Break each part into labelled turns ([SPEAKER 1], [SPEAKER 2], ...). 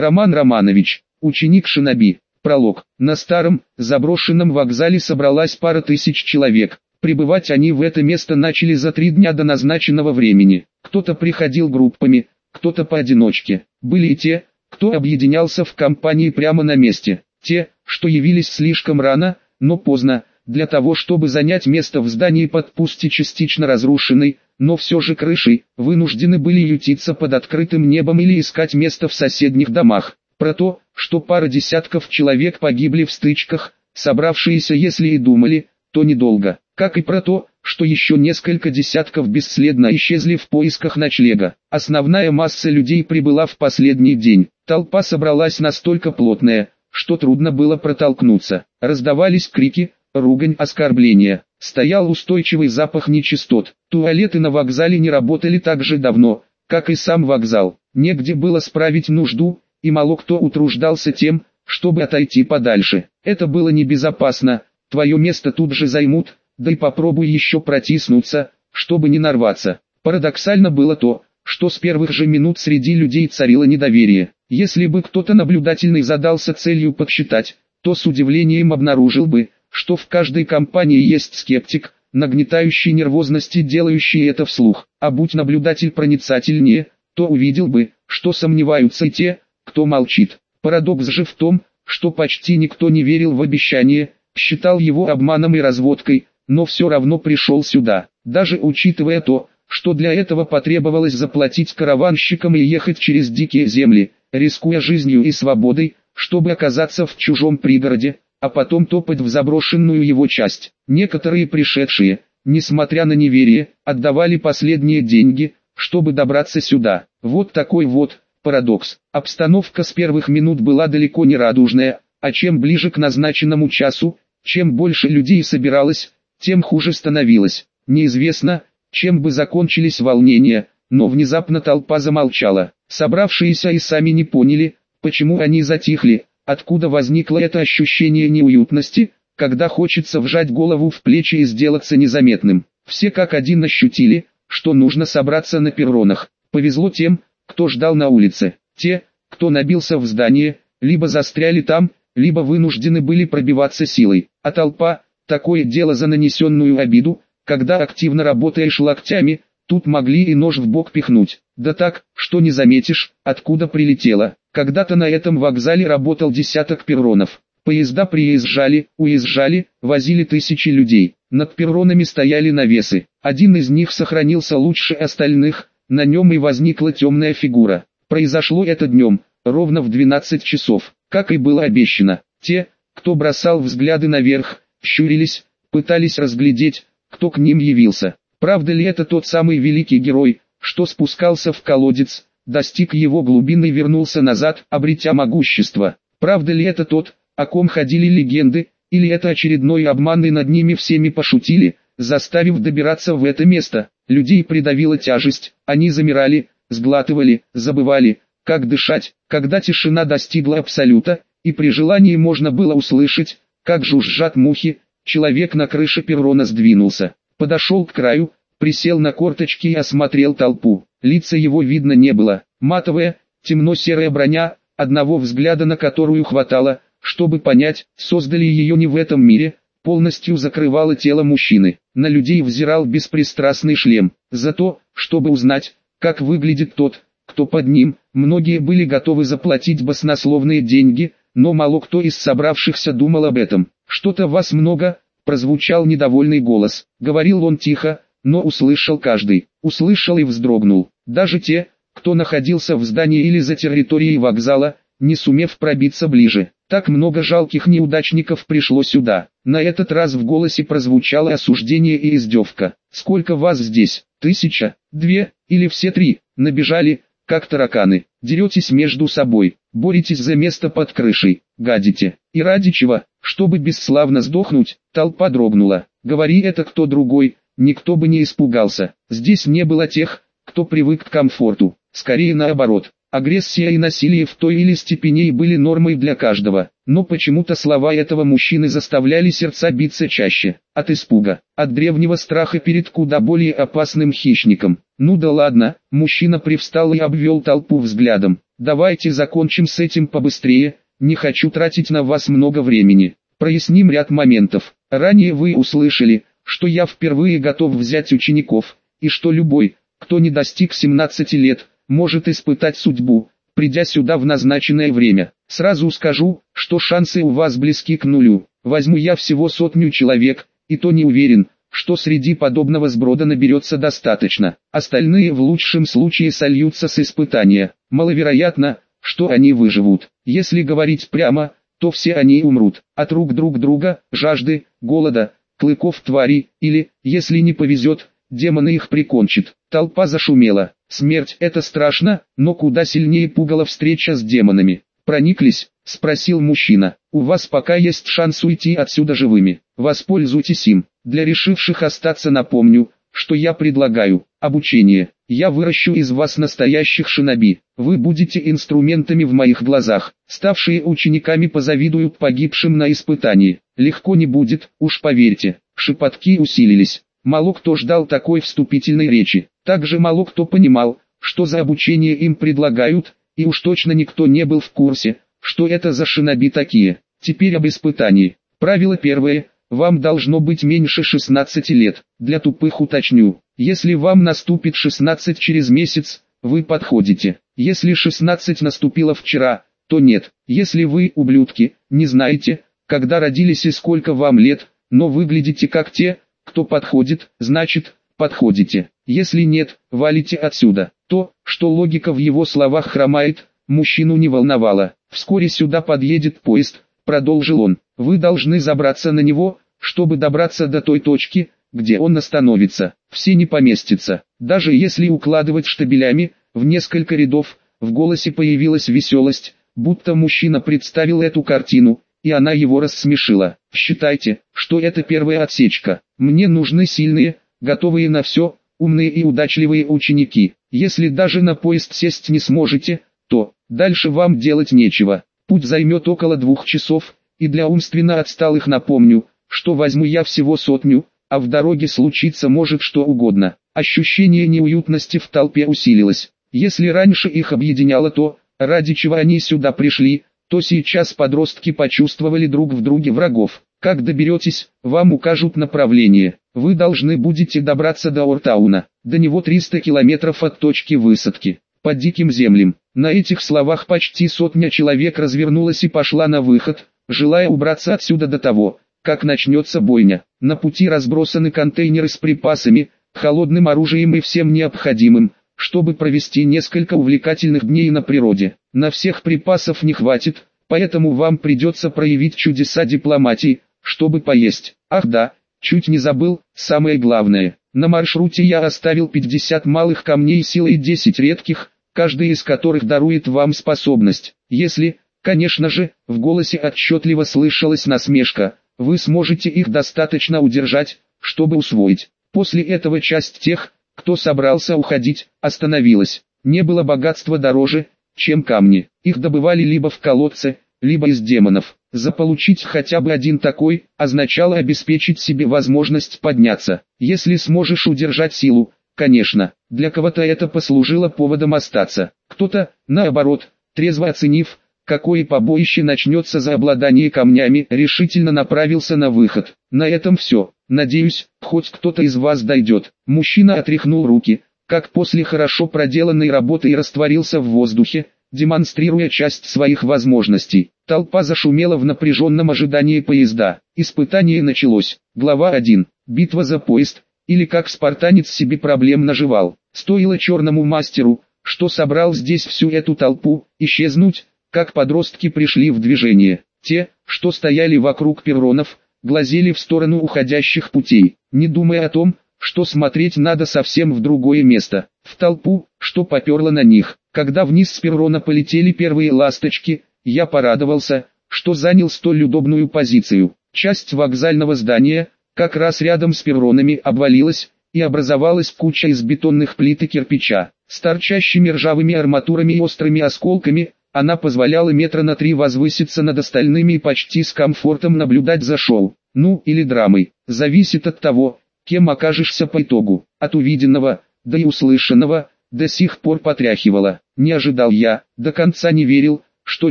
[SPEAKER 1] Роман Романович, ученик Шиноби. Пролог. На старом, заброшенном вокзале собралась пара тысяч человек. Прибывать они в это место начали за три дня до назначенного времени. Кто-то приходил группами, кто-то поодиночке. Были и те, кто объединялся в компании прямо на месте. Те, что явились слишком рано, но поздно, для того чтобы занять место в здании под пусть частично разрушенной, но все же крышей, вынуждены были ютиться под открытым небом или искать место в соседних домах. Про то, что пара десятков человек погибли в стычках, собравшиеся если и думали, то недолго, как и про то, что еще несколько десятков бесследно исчезли в поисках ночлега. Основная масса людей прибыла в последний день. Толпа собралась настолько плотная, что трудно было протолкнуться. Раздавались крики, ругань, оскорбления. Стоял устойчивый запах нечистот. Туалеты на вокзале не работали так же давно, как и сам вокзал. Негде было справить нужду, и мало кто утруждался тем, чтобы отойти подальше. Это было небезопасно, твое место тут же займут, да и попробуй еще протиснуться, чтобы не нарваться. Парадоксально было то, что с первых же минут среди людей царило недоверие. Если бы кто-то наблюдательный задался целью подсчитать, то с удивлением обнаружил бы, что в каждой компании есть скептик, нагнетающий нервозности, делающий это вслух. А будь наблюдатель проницательнее, то увидел бы, что сомневаются и те, кто молчит. Парадокс же в том, что почти никто не верил в обещание, считал его обманом и разводкой, но все равно пришел сюда, даже учитывая то, что для этого потребовалось заплатить караванщикам и ехать через дикие земли, рискуя жизнью и свободой, чтобы оказаться в чужом пригороде, а потом топать в заброшенную его часть. Некоторые пришедшие, несмотря на неверие, отдавали последние деньги, чтобы добраться сюда. Вот такой вот парадокс. Обстановка с первых минут была далеко не радужная, а чем ближе к назначенному часу, чем больше людей собиралось, тем хуже становилось. Неизвестно, чем бы закончились волнения, но внезапно толпа замолчала. Собравшиеся и сами не поняли, почему они затихли, Откуда возникло это ощущение неуютности, когда хочется вжать голову в плечи и сделаться незаметным? Все как один ощутили, что нужно собраться на перронах. Повезло тем, кто ждал на улице. Те, кто набился в здание, либо застряли там, либо вынуждены были пробиваться силой. А толпа, такое дело за нанесенную обиду, когда активно работаешь локтями, тут могли и нож в бок пихнуть. Да так, что не заметишь, откуда прилетело. Когда-то на этом вокзале работал десяток перронов. Поезда приезжали, уезжали, возили тысячи людей. Над перронами стояли навесы. Один из них сохранился лучше остальных, на нем и возникла темная фигура. Произошло это днем, ровно в 12 часов, как и было обещано. Те, кто бросал взгляды наверх, щурились, пытались разглядеть, кто к ним явился. Правда ли это тот самый великий герой, что спускался в колодец, достиг его глубины и вернулся назад, обретя могущество. Правда ли это тот, о ком ходили легенды, или это очередной обман и над ними всеми пошутили, заставив добираться в это место. Людей придавила тяжесть, они замирали, сглатывали, забывали, как дышать, когда тишина достигла абсолюта, и при желании можно было услышать, как жужжат мухи, человек на крыше перрона сдвинулся, подошел к краю, присел на корточки и осмотрел толпу. Лица его видно не было. Матовая, темно-серая броня, одного взгляда на которую хватало, чтобы понять, создали ее не в этом мире, полностью закрывала тело мужчины. На людей взирал беспристрастный шлем. За то, чтобы узнать, как выглядит тот, кто под ним, многие были готовы заплатить баснословные деньги, но мало кто из собравшихся думал об этом. «Что-то вас много», прозвучал недовольный голос. Говорил он тихо, но услышал каждый, услышал и вздрогнул. Даже те, кто находился в здании или за территорией вокзала, не сумев пробиться ближе. Так много жалких неудачников пришло сюда. На этот раз в голосе прозвучало осуждение и издевка. «Сколько вас здесь? Тысяча? Две? Или все три?» Набежали, как тараканы. Деретесь между собой, боретесь за место под крышей, гадите. И ради чего? Чтобы бесславно сдохнуть, толпа дрогнула. Говори это кто другой, никто бы не испугался. Здесь не было тех, кто привык к комфорту. Скорее наоборот, агрессия и насилие в той или степени были нормой для каждого. Но почему-то слова этого мужчины заставляли сердца биться чаще. От испуга, от древнего страха перед куда более опасным хищником. Ну да ладно, мужчина привстал и обвел толпу взглядом. Давайте закончим с этим побыстрее, не хочу тратить на вас много времени. Проясним ряд моментов. Ранее вы услышали, что я впервые готов взять учеников, и что любой, кто не достиг 17 лет, может испытать судьбу, придя сюда в назначенное время. Сразу скажу, что шансы у вас близки к нулю. Возьму я всего сотню человек, и то не уверен, что среди подобного сброда наберется достаточно. Остальные в лучшем случае сольются с испытания. Маловероятно, что они выживут. Если говорить прямо, то все они умрут от рук друг друга, жажды, голода, клыков твари, или, если не повезет, демоны их прикончат. Толпа зашумела. Смерть это страшно, но куда сильнее пугала встреча с демонами. Прониклись, спросил мужчина. У вас пока есть шанс уйти отсюда живыми. Воспользуйтесь им. Для решивших остаться напомню, что я предлагаю. Обучение. Я выращу из вас настоящих шиноби. Вы будете инструментами в моих глазах. Ставшие учениками позавидуют погибшим на испытании. Легко не будет, уж поверьте. Шепотки усилились. Мало кто ждал такой вступительной речи. Также мало кто понимал, что за обучение им предлагают, и уж точно никто не был в курсе, что это за шиноби такие. Теперь об испытании. Правило первое. Вам должно быть меньше 16 лет. Для тупых уточню. Если вам наступит 16 через месяц, вы подходите. Если 16 наступило вчера, то нет. Если вы, ублюдки, не знаете, когда родились и сколько вам лет, но выглядите как те, кто подходит, значит, подходите. Если нет, валите отсюда. То, что логика в его словах хромает, мужчину не волновало. Вскоре сюда подъедет поезд, продолжил он. Вы должны забраться на него, чтобы добраться до той точки, где он остановится. Все не поместится. Даже если укладывать штабелями, в несколько рядов, в голосе появилась веселость, будто мужчина представил эту картину, и она его рассмешила. Считайте, что это первая отсечка. Мне нужны сильные, готовые на все, умные и удачливые ученики. Если даже на поезд сесть не сможете, то дальше вам делать нечего. Путь займет около двух часов, и для умственно отсталых напомню, что возьму я всего сотню, а в дороге случиться может что угодно. Ощущение неуютности в толпе усилилось. Если раньше их объединяло то, ради чего они сюда пришли, то сейчас подростки почувствовали друг в друге врагов. Как доберетесь, вам укажут направление. Вы должны будете добраться до Ортауна. До него 300 километров от точки высадки. По диким землям. На этих словах почти сотня человек развернулась и пошла на выход, желая убраться отсюда до того, как начнется бойня. На пути разбросаны контейнеры с припасами, холодным оружием и всем необходимым, чтобы провести несколько увлекательных дней на природе. На всех припасов не хватит, поэтому вам придется проявить чудеса дипломатии, чтобы поесть. Ах да, чуть не забыл, самое главное. На маршруте я оставил 50 малых камней силой 10 редких, каждый из которых дарует вам способность. Если, конечно же, в голосе отчетливо слышалась насмешка, вы сможете их достаточно удержать, чтобы усвоить. После этого часть тех, кто собрался уходить, остановилась. Не было богатства дороже, чем камни. Их добывали либо в колодце, либо из демонов. Заполучить хотя бы один такой, означало обеспечить себе возможность подняться. Если сможешь удержать силу, конечно, для кого-то это послужило поводом остаться. Кто-то, наоборот, трезво оценив, какое побоище начнется за обладание камнями, решительно направился на выход. На этом все. Надеюсь, хоть кто-то из вас дойдет. Мужчина отряхнул руки, как после хорошо проделанной работы и растворился в воздухе, демонстрируя часть своих возможностей. Толпа зашумела в напряженном ожидании поезда. Испытание началось. Глава 1. Битва за поезд, или как спартанец себе проблем наживал. Стоило черному мастеру, что собрал здесь всю эту толпу, исчезнуть, как подростки пришли в движение. Те, что стояли вокруг перронов, глазели в сторону уходящих путей, не думая о том, что смотреть надо совсем в другое место, в толпу, что поперло на них. Когда вниз с перрона полетели первые ласточки, я порадовался, что занял столь удобную позицию. Часть вокзального здания, как раз рядом с перронами, обвалилась, и образовалась куча из бетонных плит и кирпича, с торчащими ржавыми арматурами и острыми осколками, она позволяла метра на три возвыситься над остальными и почти с комфортом наблюдать за шоу, ну или драмой. Зависит от того, кем окажешься по итогу. От увиденного, да и услышанного, до сих пор потряхивало. не ожидал я, до конца не верил, что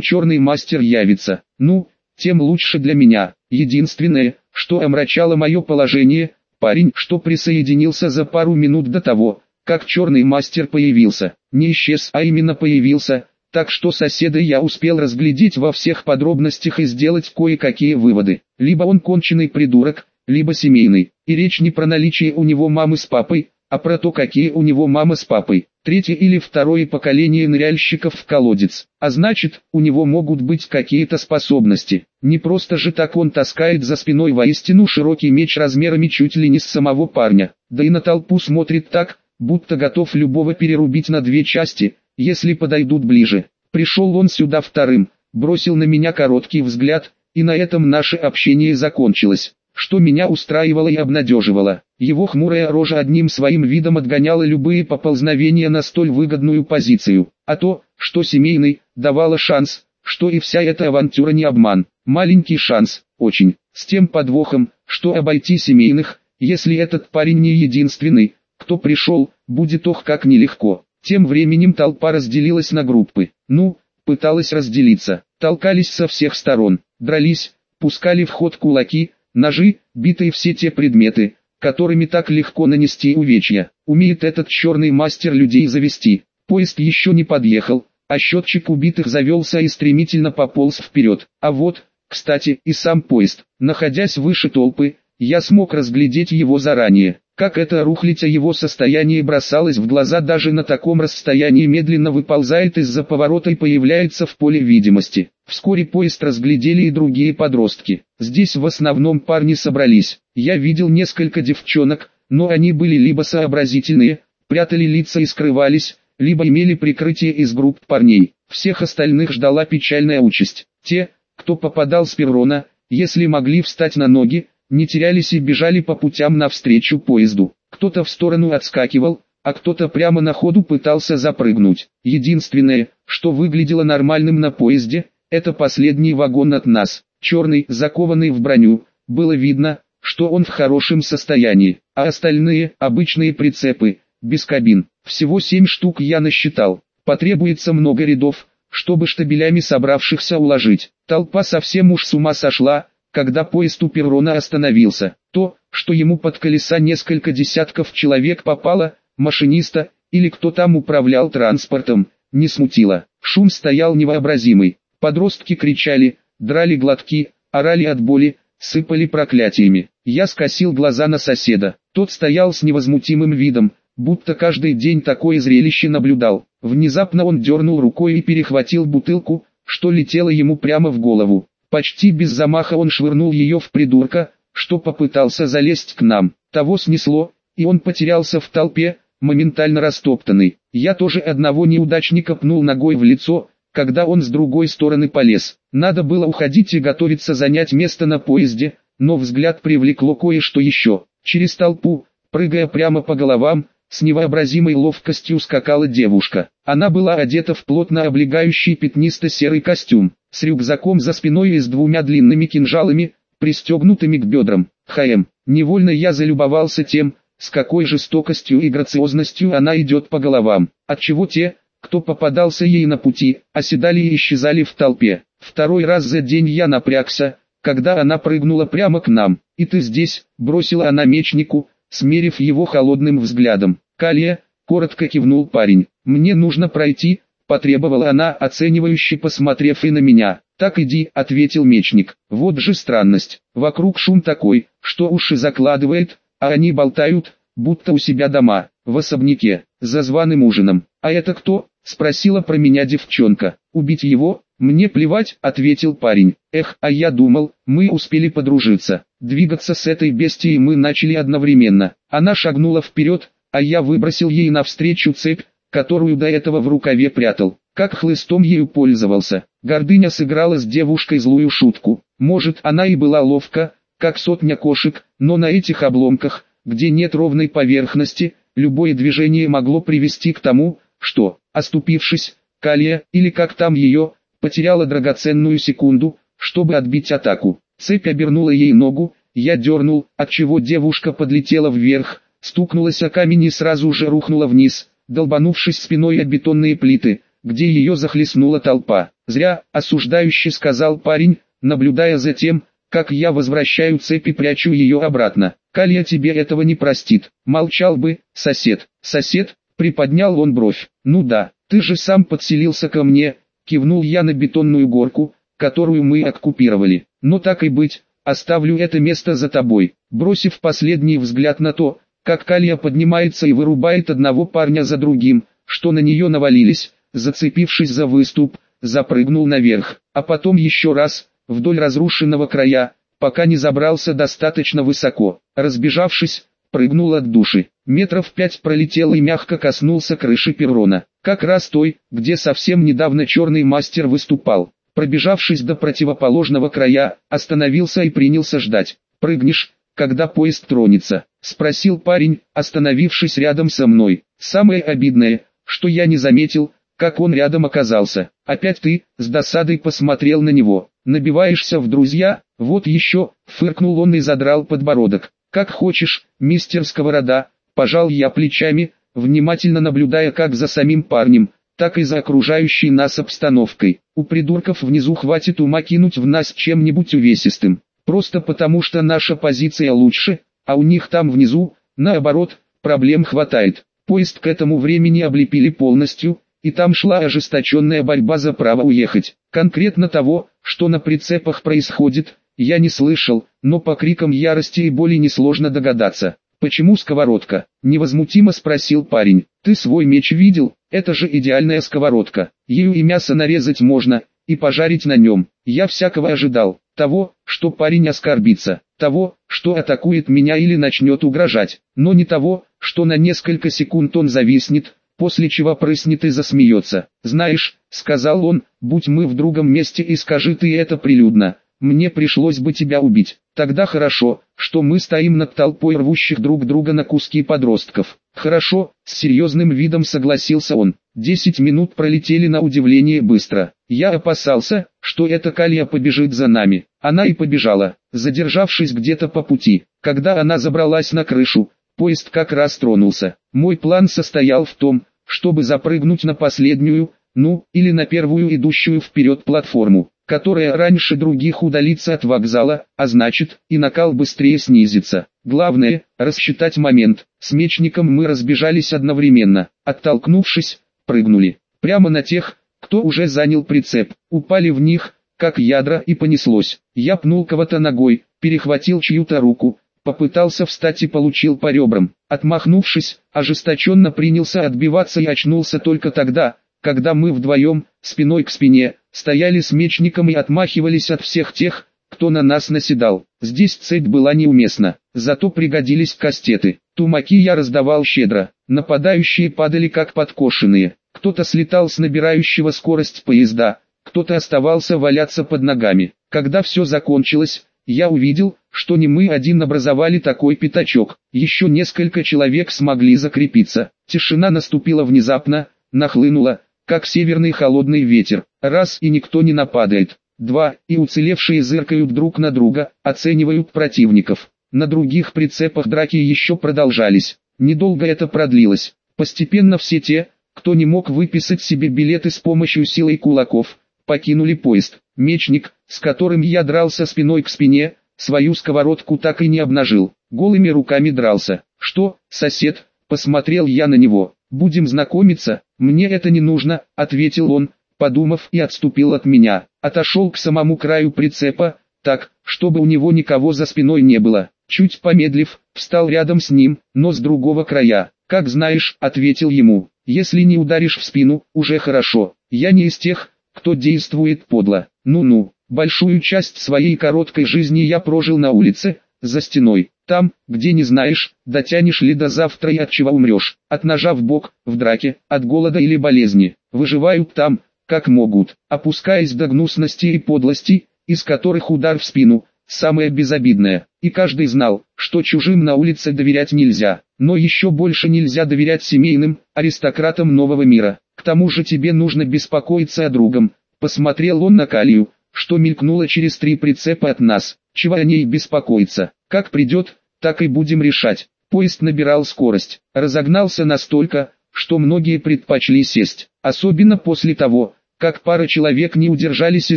[SPEAKER 1] черный мастер явится. Ну, тем лучше для меня. Единственное, что омрачало мое положение, парень, что присоединился за пару минут до того, как черный мастер появился, не исчез, а именно появился, так что соседа я успел разглядеть во всех подробностях и сделать кое-какие выводы. Либо он конченый придурок, либо семейный, и речь не про наличие у него мамы с папой, а про то, какие у него мама с папой. Третье или второе поколение ныряльщиков в колодец. А значит, у него могут быть какие-то способности. Не просто же так он таскает за спиной воистину широкий меч размерами чуть ли не с самого парня. Да и на толпу смотрит так, будто готов любого перерубить на две части, если подойдут ближе. Пришел он сюда вторым, бросил на меня короткий взгляд, и на этом наше общение закончилось что меня устраивало и обнадеживало. Его хмурая рожа одним своим видом отгоняла любые поползновения на столь выгодную позицию, а то, что семейный, давало шанс, что и вся эта авантюра не обман. Маленький шанс, очень, с тем подвохом, что обойти семейных, если этот парень не единственный, кто пришел, будет ох как нелегко. Тем временем толпа разделилась на группы. Ну, пыталась разделиться, толкались со всех сторон, дрались, пускали в ход кулаки, Ножи, битые все те предметы, которыми так легко нанести увечья. Умеет этот черный мастер людей завести. Поезд еще не подъехал, а счетчик убитых завелся и стремительно пополз вперед. А вот, кстати, и сам поезд, находясь выше толпы, я смог разглядеть его заранее. Как это рухлить его состоянии бросалось в глаза даже на таком расстоянии медленно выползает из-за поворота и появляется в поле видимости. Вскоре поезд разглядели и другие подростки. Здесь в основном парни собрались. Я видел несколько девчонок, но они были либо сообразительные, прятали лица и скрывались, либо имели прикрытие из групп парней. Всех остальных ждала печальная участь. Те, кто попадал с перрона, если могли встать на ноги, не терялись и бежали по путям навстречу поезду. Кто-то в сторону отскакивал, а кто-то прямо на ходу пытался запрыгнуть. Единственное, что выглядело нормальным на поезде, это последний вагон от нас. Черный, закованный в броню, было видно, что он в хорошем состоянии, а остальные – обычные прицепы, без кабин. Всего семь штук я насчитал. Потребуется много рядов, чтобы штабелями собравшихся уложить. Толпа совсем уж с ума сошла, когда поезд у перрона остановился, то, что ему под колеса несколько десятков человек попало, машиниста, или кто там управлял транспортом, не смутило. Шум стоял невообразимый. Подростки кричали, драли глотки, орали от боли, сыпали проклятиями. Я скосил глаза на соседа. Тот стоял с невозмутимым видом, будто каждый день такое зрелище наблюдал. Внезапно он дернул рукой и перехватил бутылку, что летела ему прямо в голову. Почти без замаха он швырнул ее в придурка, что попытался залезть к нам. Того снесло, и он потерялся в толпе, моментально растоптанный. Я тоже одного неудачника пнул ногой в лицо, когда он с другой стороны полез. Надо было уходить и готовиться занять место на поезде, но взгляд привлекло кое-что еще. Через толпу, прыгая прямо по головам, с невообразимой ловкостью скакала девушка. Она была одета в плотно облегающий пятнисто-серый костюм с рюкзаком за спиной и с двумя длинными кинжалами, пристегнутыми к бедрам. ХМ. Невольно я залюбовался тем, с какой жестокостью и грациозностью она идет по головам, отчего те, кто попадался ей на пути, оседали и исчезали в толпе. Второй раз за день я напрягся, когда она прыгнула прямо к нам. «И ты здесь?» – бросила она мечнику, смерив его холодным взглядом. «Калия», – коротко кивнул парень, – «мне нужно пройти, потребовала она, оценивающе посмотрев и на меня. «Так иди», — ответил мечник. «Вот же странность. Вокруг шум такой, что уши закладывает, а они болтают, будто у себя дома, в особняке, за званым ужином. А это кто?» — спросила про меня девчонка. «Убить его?» «Мне плевать», — ответил парень. «Эх, а я думал, мы успели подружиться. Двигаться с этой бестией мы начали одновременно. Она шагнула вперед, а я выбросил ей навстречу цепь, которую до этого в рукаве прятал. Как хлыстом ею пользовался. Гордыня сыграла с девушкой злую шутку. Может она и была ловка, как сотня кошек, но на этих обломках, где нет ровной поверхности, любое движение могло привести к тому, что, оступившись, Калия, или как там ее, потеряла драгоценную секунду, чтобы отбить атаку. Цепь обернула ей ногу, я дернул, отчего девушка подлетела вверх, стукнулась о камень и сразу же рухнула вниз, долбанувшись спиной о бетонные плиты, где ее захлестнула толпа. «Зря», осуждающий сказал парень, наблюдая за тем, как я возвращаю цепь и прячу ее обратно. Калья тебе этого не простит. Молчал бы, сосед. Сосед, приподнял он бровь. Ну да, ты же сам подселился ко мне, кивнул я на бетонную горку, которую мы оккупировали. Но так и быть, оставлю это место за тобой. Бросив последний взгляд на то, как Калья поднимается и вырубает одного парня за другим, что на нее навалились, зацепившись за выступ, запрыгнул наверх, а потом еще раз, вдоль разрушенного края, пока не забрался достаточно высоко, разбежавшись, прыгнул от души, метров пять пролетел и мягко коснулся крыши перрона, как раз той, где совсем недавно черный мастер выступал. Пробежавшись до противоположного края, остановился и принялся ждать. «Прыгнешь, когда поезд тронется?» – спросил парень, остановившись рядом со мной. «Самое обидное, что я не заметил, как он рядом оказался. Опять ты, с досадой посмотрел на него. Набиваешься в друзья, вот еще, фыркнул он и задрал подбородок. Как хочешь, мистер Сковорода, пожал я плечами, внимательно наблюдая как за самим парнем, так и за окружающей нас обстановкой. У придурков внизу хватит ума кинуть в нас чем-нибудь увесистым. Просто потому что наша позиция лучше, а у них там внизу, наоборот, проблем хватает. Поезд к этому времени облепили полностью, и там шла ожесточенная борьба за право уехать. Конкретно того, что на прицепах происходит, я не слышал, но по крикам ярости и боли несложно догадаться. «Почему сковородка?» – невозмутимо спросил парень. «Ты свой меч видел? Это же идеальная сковородка. Ею и мясо нарезать можно, и пожарить на нем. Я всякого ожидал. Того, что парень оскорбится. Того, что атакует меня или начнет угрожать. Но не того, что на несколько секунд он зависнет, после чего прыснет и засмеется. «Знаешь», — сказал он, — «будь мы в другом месте и скажи ты это прилюдно, мне пришлось бы тебя убить. Тогда хорошо, что мы стоим над толпой рвущих друг друга на куски подростков». «Хорошо», — с серьезным видом согласился он. Десять минут пролетели на удивление быстро. Я опасался, что эта калья побежит за нами. Она и побежала, задержавшись где-то по пути. Когда она забралась на крышу, Поезд как раз тронулся. Мой план состоял в том, чтобы запрыгнуть на последнюю, ну, или на первую идущую вперед платформу, которая раньше других удалится от вокзала, а значит, и накал быстрее снизится. Главное, рассчитать момент. С мечником мы разбежались одновременно, оттолкнувшись, прыгнули. Прямо на тех, кто уже занял прицеп, упали в них, как ядра и понеслось. Я пнул кого-то ногой, перехватил чью-то руку, Попытался встать и получил по ребрам. Отмахнувшись, ожесточенно принялся отбиваться и очнулся только тогда, когда мы вдвоем, спиной к спине, стояли с мечником и отмахивались от всех тех, кто на нас наседал. Здесь цепь была неуместна, зато пригодились кастеты. Тумаки я раздавал щедро, нападающие падали как подкошенные. Кто-то слетал с набирающего скорость поезда, кто-то оставался валяться под ногами. Когда все закончилось, я увидел, что не мы один образовали такой пятачок. Еще несколько человек смогли закрепиться. Тишина наступила внезапно, нахлынула, как северный холодный ветер. Раз и никто не нападает. Два, и уцелевшие зыркают друг на друга, оценивают противников. На других прицепах драки еще продолжались. Недолго это продлилось. Постепенно все те, кто не мог выписать себе билеты с помощью силы кулаков, покинули поезд. Мечник, с которым я дрался спиной к спине, свою сковородку так и не обнажил, голыми руками дрался. «Что, сосед?» – посмотрел я на него. «Будем знакомиться?» «Мне это не нужно», – ответил он, подумав и отступил от меня. Отошел к самому краю прицепа, так, чтобы у него никого за спиной не было. Чуть помедлив, встал рядом с ним, но с другого края. «Как знаешь», — ответил ему, — «если не ударишь в спину, уже хорошо. Я не из тех, кто действует подло. Ну-ну, большую часть своей короткой жизни я прожил на улице, за стеной, там, где не знаешь, дотянешь ли до завтра и от чего умрешь, от ножа в бок, в драке, от голода или болезни, выживают там, как могут, опускаясь до гнусности и подлости, из которых удар в спину, самое безобидное, и каждый знал, что чужим на улице доверять нельзя, но еще больше нельзя доверять семейным, аристократам нового мира. К тому же тебе нужно беспокоиться о другом. Посмотрел он на Калию, что мелькнуло через три прицепа от нас. Чего о ней беспокоиться? Как придет, так и будем решать. Поезд набирал скорость, разогнался настолько, что многие предпочли сесть, особенно после того, как пара человек не удержались и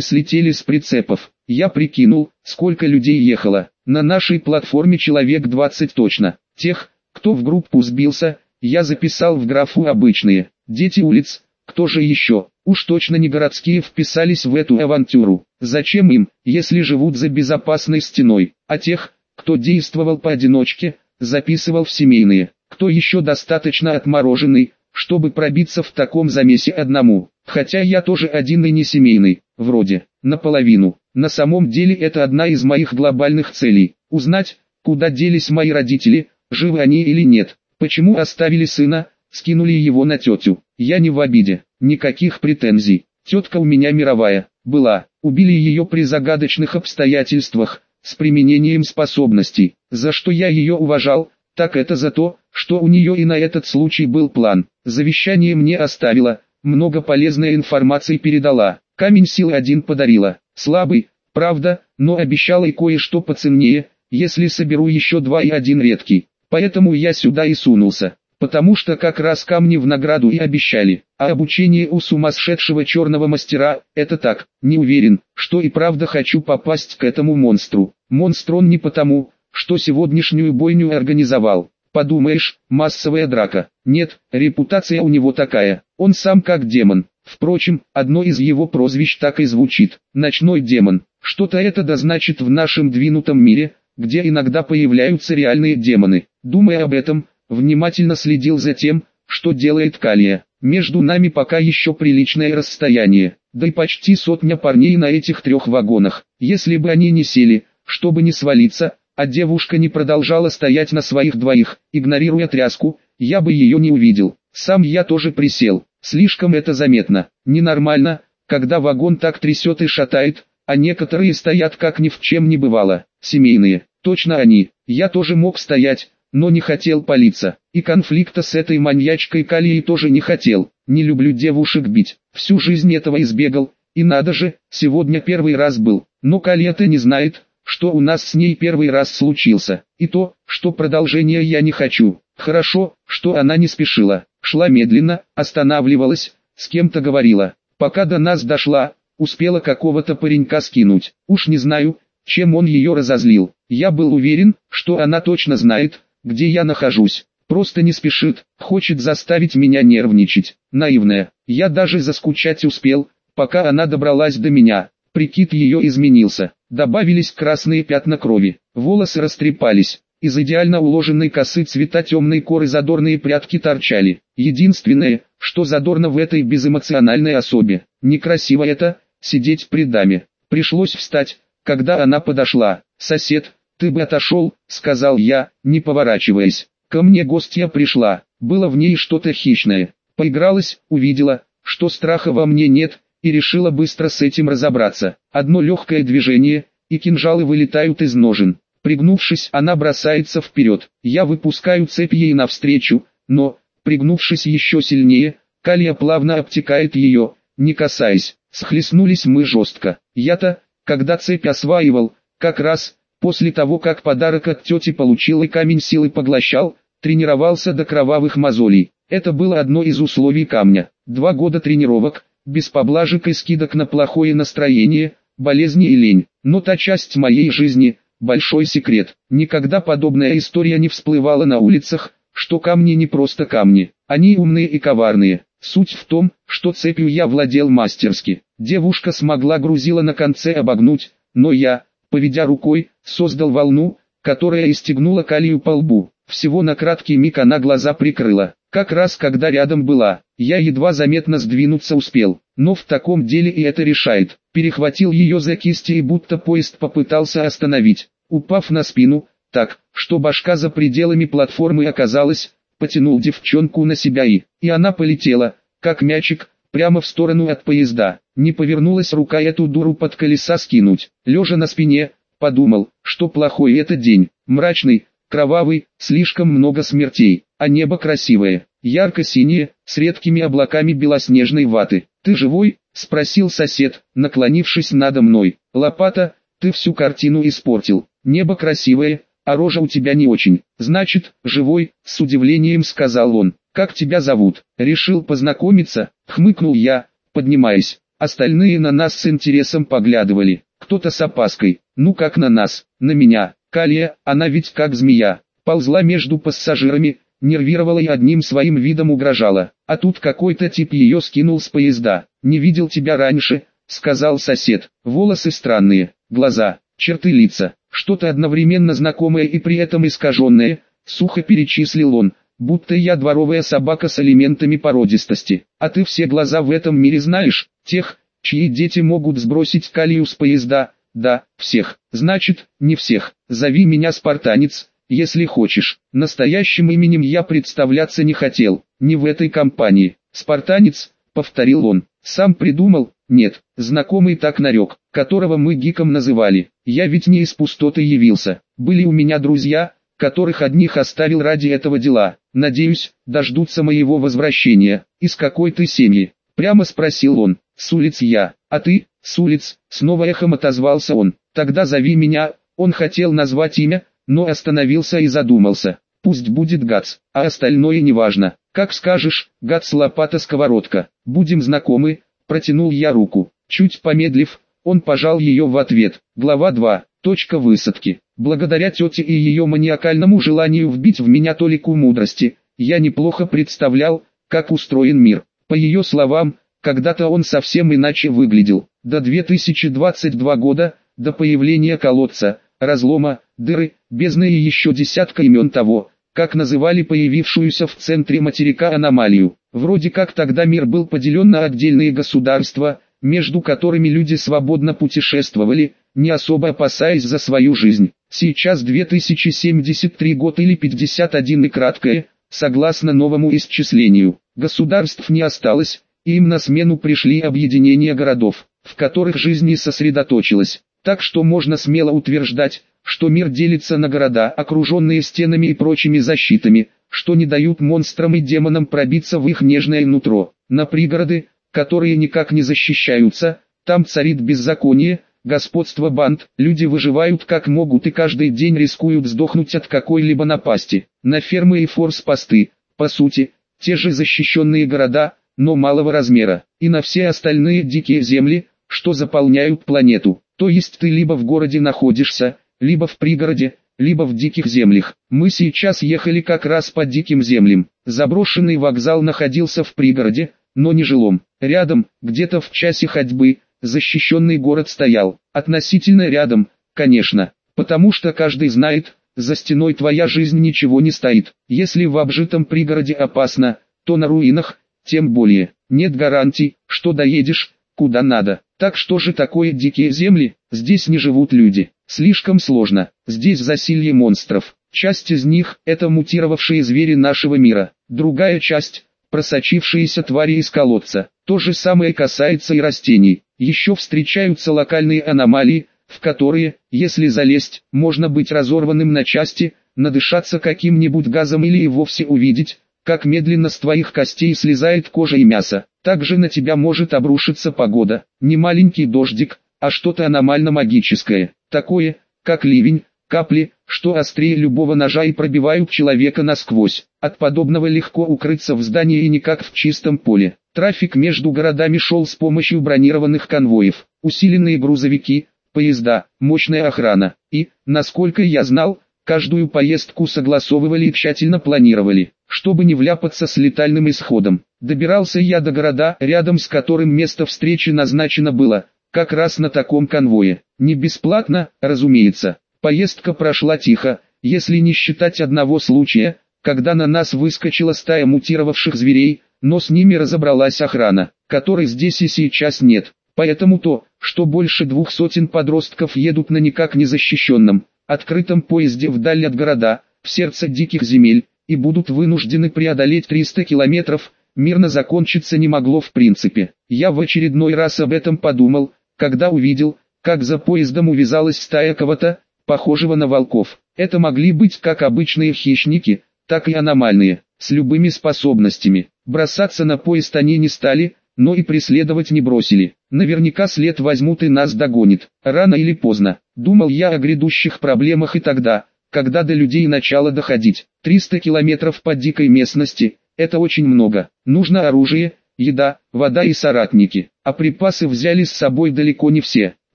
[SPEAKER 1] слетели с прицепов. Я прикинул, сколько людей ехало. На нашей платформе человек 20 точно. Тех, кто в группу сбился, я записал в графу «Обычные». Дети улиц, кто же еще, уж точно не городские вписались в эту авантюру. Зачем им, если живут за безопасной стеной, а тех, кто действовал поодиночке, записывал в семейные, кто еще достаточно отмороженный, чтобы пробиться в таком замесе одному. Хотя я тоже один и не семейный, вроде, наполовину. На самом деле это одна из моих глобальных целей. Узнать, куда делись мои родители, живы они или нет. Почему оставили сына, скинули его на тетю. Я не в обиде, никаких претензий. Тетка у меня мировая, была. Убили ее при загадочных обстоятельствах, с применением способностей. За что я ее уважал, так это за то, что у нее и на этот случай был план. Завещание мне оставила, много полезной информации передала. Камень силы один подарила. Слабый, правда, но обещала и кое-что поценнее, если соберу еще два и один редкий. Поэтому я сюда и сунулся. Потому что как раз камни в награду и обещали. А обучение у сумасшедшего черного мастера, это так, не уверен, что и правда хочу попасть к этому монстру. Монстр он не потому, что сегодняшнюю бойню организовал. Подумаешь, массовая драка. Нет, репутация у него такая. Он сам как демон. Впрочем, одно из его прозвищ так и звучит. Ночной демон. Что-то это да значит в нашем двинутом мире, где иногда появляются реальные демоны. Думая об этом, внимательно следил за тем, что делает Калия. Между нами пока еще приличное расстояние, да и почти сотня парней на этих трех вагонах. Если бы они не сели, чтобы не свалиться, а девушка не продолжала стоять на своих двоих, игнорируя тряску, я бы ее не увидел. Сам я тоже присел, слишком это заметно, ненормально, когда вагон так трясет и шатает, а некоторые стоят как ни в чем не бывало, семейные, точно они, я тоже мог стоять, но не хотел палиться, и конфликта с этой маньячкой Калией тоже не хотел, не люблю девушек бить, всю жизнь этого избегал, и надо же, сегодня первый раз был, но Калия-то не знает, что у нас с ней первый раз случился, и то, что продолжения я не хочу. Хорошо, что она не спешила, шла медленно, останавливалась, с кем-то говорила. Пока до нас дошла, успела какого-то паренька скинуть. Уж не знаю, чем он ее разозлил. Я был уверен, что она точно знает, где я нахожусь. Просто не спешит, хочет заставить меня нервничать. Наивная. Я даже заскучать успел, пока она добралась до меня. Прикид ее изменился. Добавились красные пятна крови, волосы растрепались, из идеально уложенной косы цвета темной коры задорные прятки торчали. Единственное, что задорно в этой безэмоциональной особе, некрасиво это, сидеть при даме. Пришлось встать, когда она подошла. «Сосед, ты бы отошел», — сказал я, не поворачиваясь. Ко мне гостья пришла, было в ней что-то хищное. Поигралась, увидела, что страха во мне нет, и решила быстро с этим разобраться. Одно легкое движение, и кинжалы вылетают из ножен. Пригнувшись, она бросается вперед. Я выпускаю цепь ей навстречу, но, пригнувшись еще сильнее, Калия плавно обтекает ее, не касаясь. Схлестнулись мы жестко. Я-то, когда цепь осваивал, как раз, после того как подарок от тети получил и камень силы поглощал, тренировался до кровавых мозолей. Это было одно из условий камня. Два года тренировок, без поблажек и скидок на плохое настроение, болезни и лень. Но та часть моей жизни, большой секрет, никогда подобная история не всплывала на улицах, что камни не просто камни, они умные и коварные. Суть в том, что цепью я владел мастерски. Девушка смогла грузила на конце обогнуть, но я, поведя рукой, создал волну, которая истегнула калию по лбу. Всего на краткий миг она глаза прикрыла. Как раз когда рядом была, я едва заметно сдвинуться успел, но в таком деле и это решает. Перехватил ее за кисти и будто поезд попытался остановить, упав на спину, так, что башка за пределами платформы оказалась, потянул девчонку на себя и, и она полетела, как мячик, прямо в сторону от поезда. Не повернулась рука эту дуру под колеса скинуть. Лежа на спине, подумал, что плохой это день, мрачный, кровавый, слишком много смертей, а небо красивое, ярко-синее, с редкими облаками белоснежной ваты. «Ты живой?» – спросил сосед, наклонившись надо мной. «Лопата, ты всю картину испортил. Небо красивое, а рожа у тебя не очень. Значит, живой?» – с удивлением сказал он. как тебя зовут? Решил познакомиться, хмыкнул я, поднимаясь. Остальные на нас с интересом поглядывали, кто-то с опаской, ну как на нас, на меня. Калия, она ведь как змея, ползла между пассажирами, нервировала и одним своим видом угрожала. А тут какой-то тип ее скинул с поезда. «Не видел тебя раньше», — сказал сосед. Волосы странные, глаза, черты лица, что-то одновременно знакомое и при этом искаженное, сухо перечислил он, будто я дворовая собака с элементами породистости. А ты все глаза в этом мире знаешь, тех, чьи дети могут сбросить калию с поезда, да, всех, значит, не всех, зови меня спартанец, если хочешь. Настоящим именем я представляться не хотел, не в этой компании. Спартанец, повторил он, сам придумал, нет, знакомый так нарек, которого мы гиком называли. Я ведь не из пустоты явился, были у меня друзья, которых одних оставил ради этого дела. Надеюсь, дождутся моего возвращения. Из какой ты семьи? Прямо спросил он. С улиц я. А ты? С улиц. Снова эхом отозвался он. Тогда зови меня. Он хотел назвать имя, но остановился и задумался. Пусть будет Гац, а остальное неважно. Как скажешь, Гац лопата-сковородка. Будем знакомы, протянул я руку. Чуть помедлив, он пожал ее в ответ. Глава 2. Точка высадки. Благодаря тете и ее маниакальному желанию вбить в меня толику мудрости, я неплохо представлял, как устроен мир. По ее словам, когда-то он совсем иначе выглядел. До 2022 года, до появления колодца, разлома, дыры, бездны и еще десятка имен того, как называли появившуюся в центре материка аномалию. Вроде как тогда мир был поделен на отдельные государства, между которыми люди свободно путешествовали, не особо опасаясь за свою жизнь. Сейчас 2073 год или 51 и краткое, согласно новому исчислению, государств не осталось, и им на смену пришли объединения городов, в которых жизнь не сосредоточилась. Так что можно смело утверждать, что мир делится на города, окруженные стенами и прочими защитами, что не дают монстрам и демонам пробиться в их нежное нутро, на пригороды, которые никак не защищаются, там царит беззаконие, господство банд, люди выживают как могут и каждый день рискуют сдохнуть от какой-либо напасти, на фермы и форс-посты, по сути, те же защищенные города, но малого размера, и на все остальные дикие земли, что заполняют планету. То есть ты либо в городе находишься, либо в пригороде, либо в диких землях. Мы сейчас ехали как раз по диким землям. Заброшенный вокзал находился в пригороде, но не жилом. Рядом, где-то в часе ходьбы, защищенный город стоял. Относительно рядом, конечно, потому что каждый знает, за стеной твоя жизнь ничего не стоит. Если в обжитом пригороде опасно, то на руинах, тем более, нет гарантий, что доедешь, куда надо. Так что же такое дикие земли? Здесь не живут люди. Слишком сложно. Здесь засилье монстров. Часть из них – это мутировавшие звери нашего мира. Другая часть – просочившиеся твари из колодца. То же самое касается и растений. Еще встречаются локальные аномалии, в которые, если залезть, можно быть разорванным на части, надышаться каким-нибудь газом или и вовсе увидеть, как медленно с твоих костей слезает кожа и мясо. Также на тебя может обрушиться погода, не маленький дождик, а что-то аномально-магическое, такое, как ливень, капли, что острее любого ножа и пробивают человека насквозь. От подобного легко укрыться в здании и не как в чистом поле. Трафик между городами шел с помощью бронированных конвоев, усиленные грузовики, поезда, мощная охрана. И, насколько я знал, каждую поездку согласовывали и тщательно планировали чтобы не вляпаться с летальным исходом. Добирался я до города, рядом с которым место встречи назначено было, как раз на таком конвое. Не бесплатно, разумеется. Поездка прошла тихо, если не считать одного случая, когда на нас выскочила стая мутировавших зверей, но с ними разобралась охрана, которой здесь и сейчас нет. Поэтому то, что больше двух сотен подростков едут на никак не защищенном, открытом поезде вдаль от города, в сердце диких земель, и будут вынуждены преодолеть 300 километров, мирно закончиться не могло в принципе. Я в очередной раз об этом подумал, когда увидел, как за поездом увязалась стая кого-то, похожего на волков. Это могли быть как обычные хищники, так и аномальные, с любыми способностями. Бросаться на поезд они не стали, но и преследовать не бросили. Наверняка след возьмут и нас догонит, рано или поздно. Думал я о грядущих проблемах и тогда, когда до людей начало доходить. 300 километров по дикой местности, это очень много. Нужно оружие, еда, вода и соратники. А припасы взяли с собой далеко не все.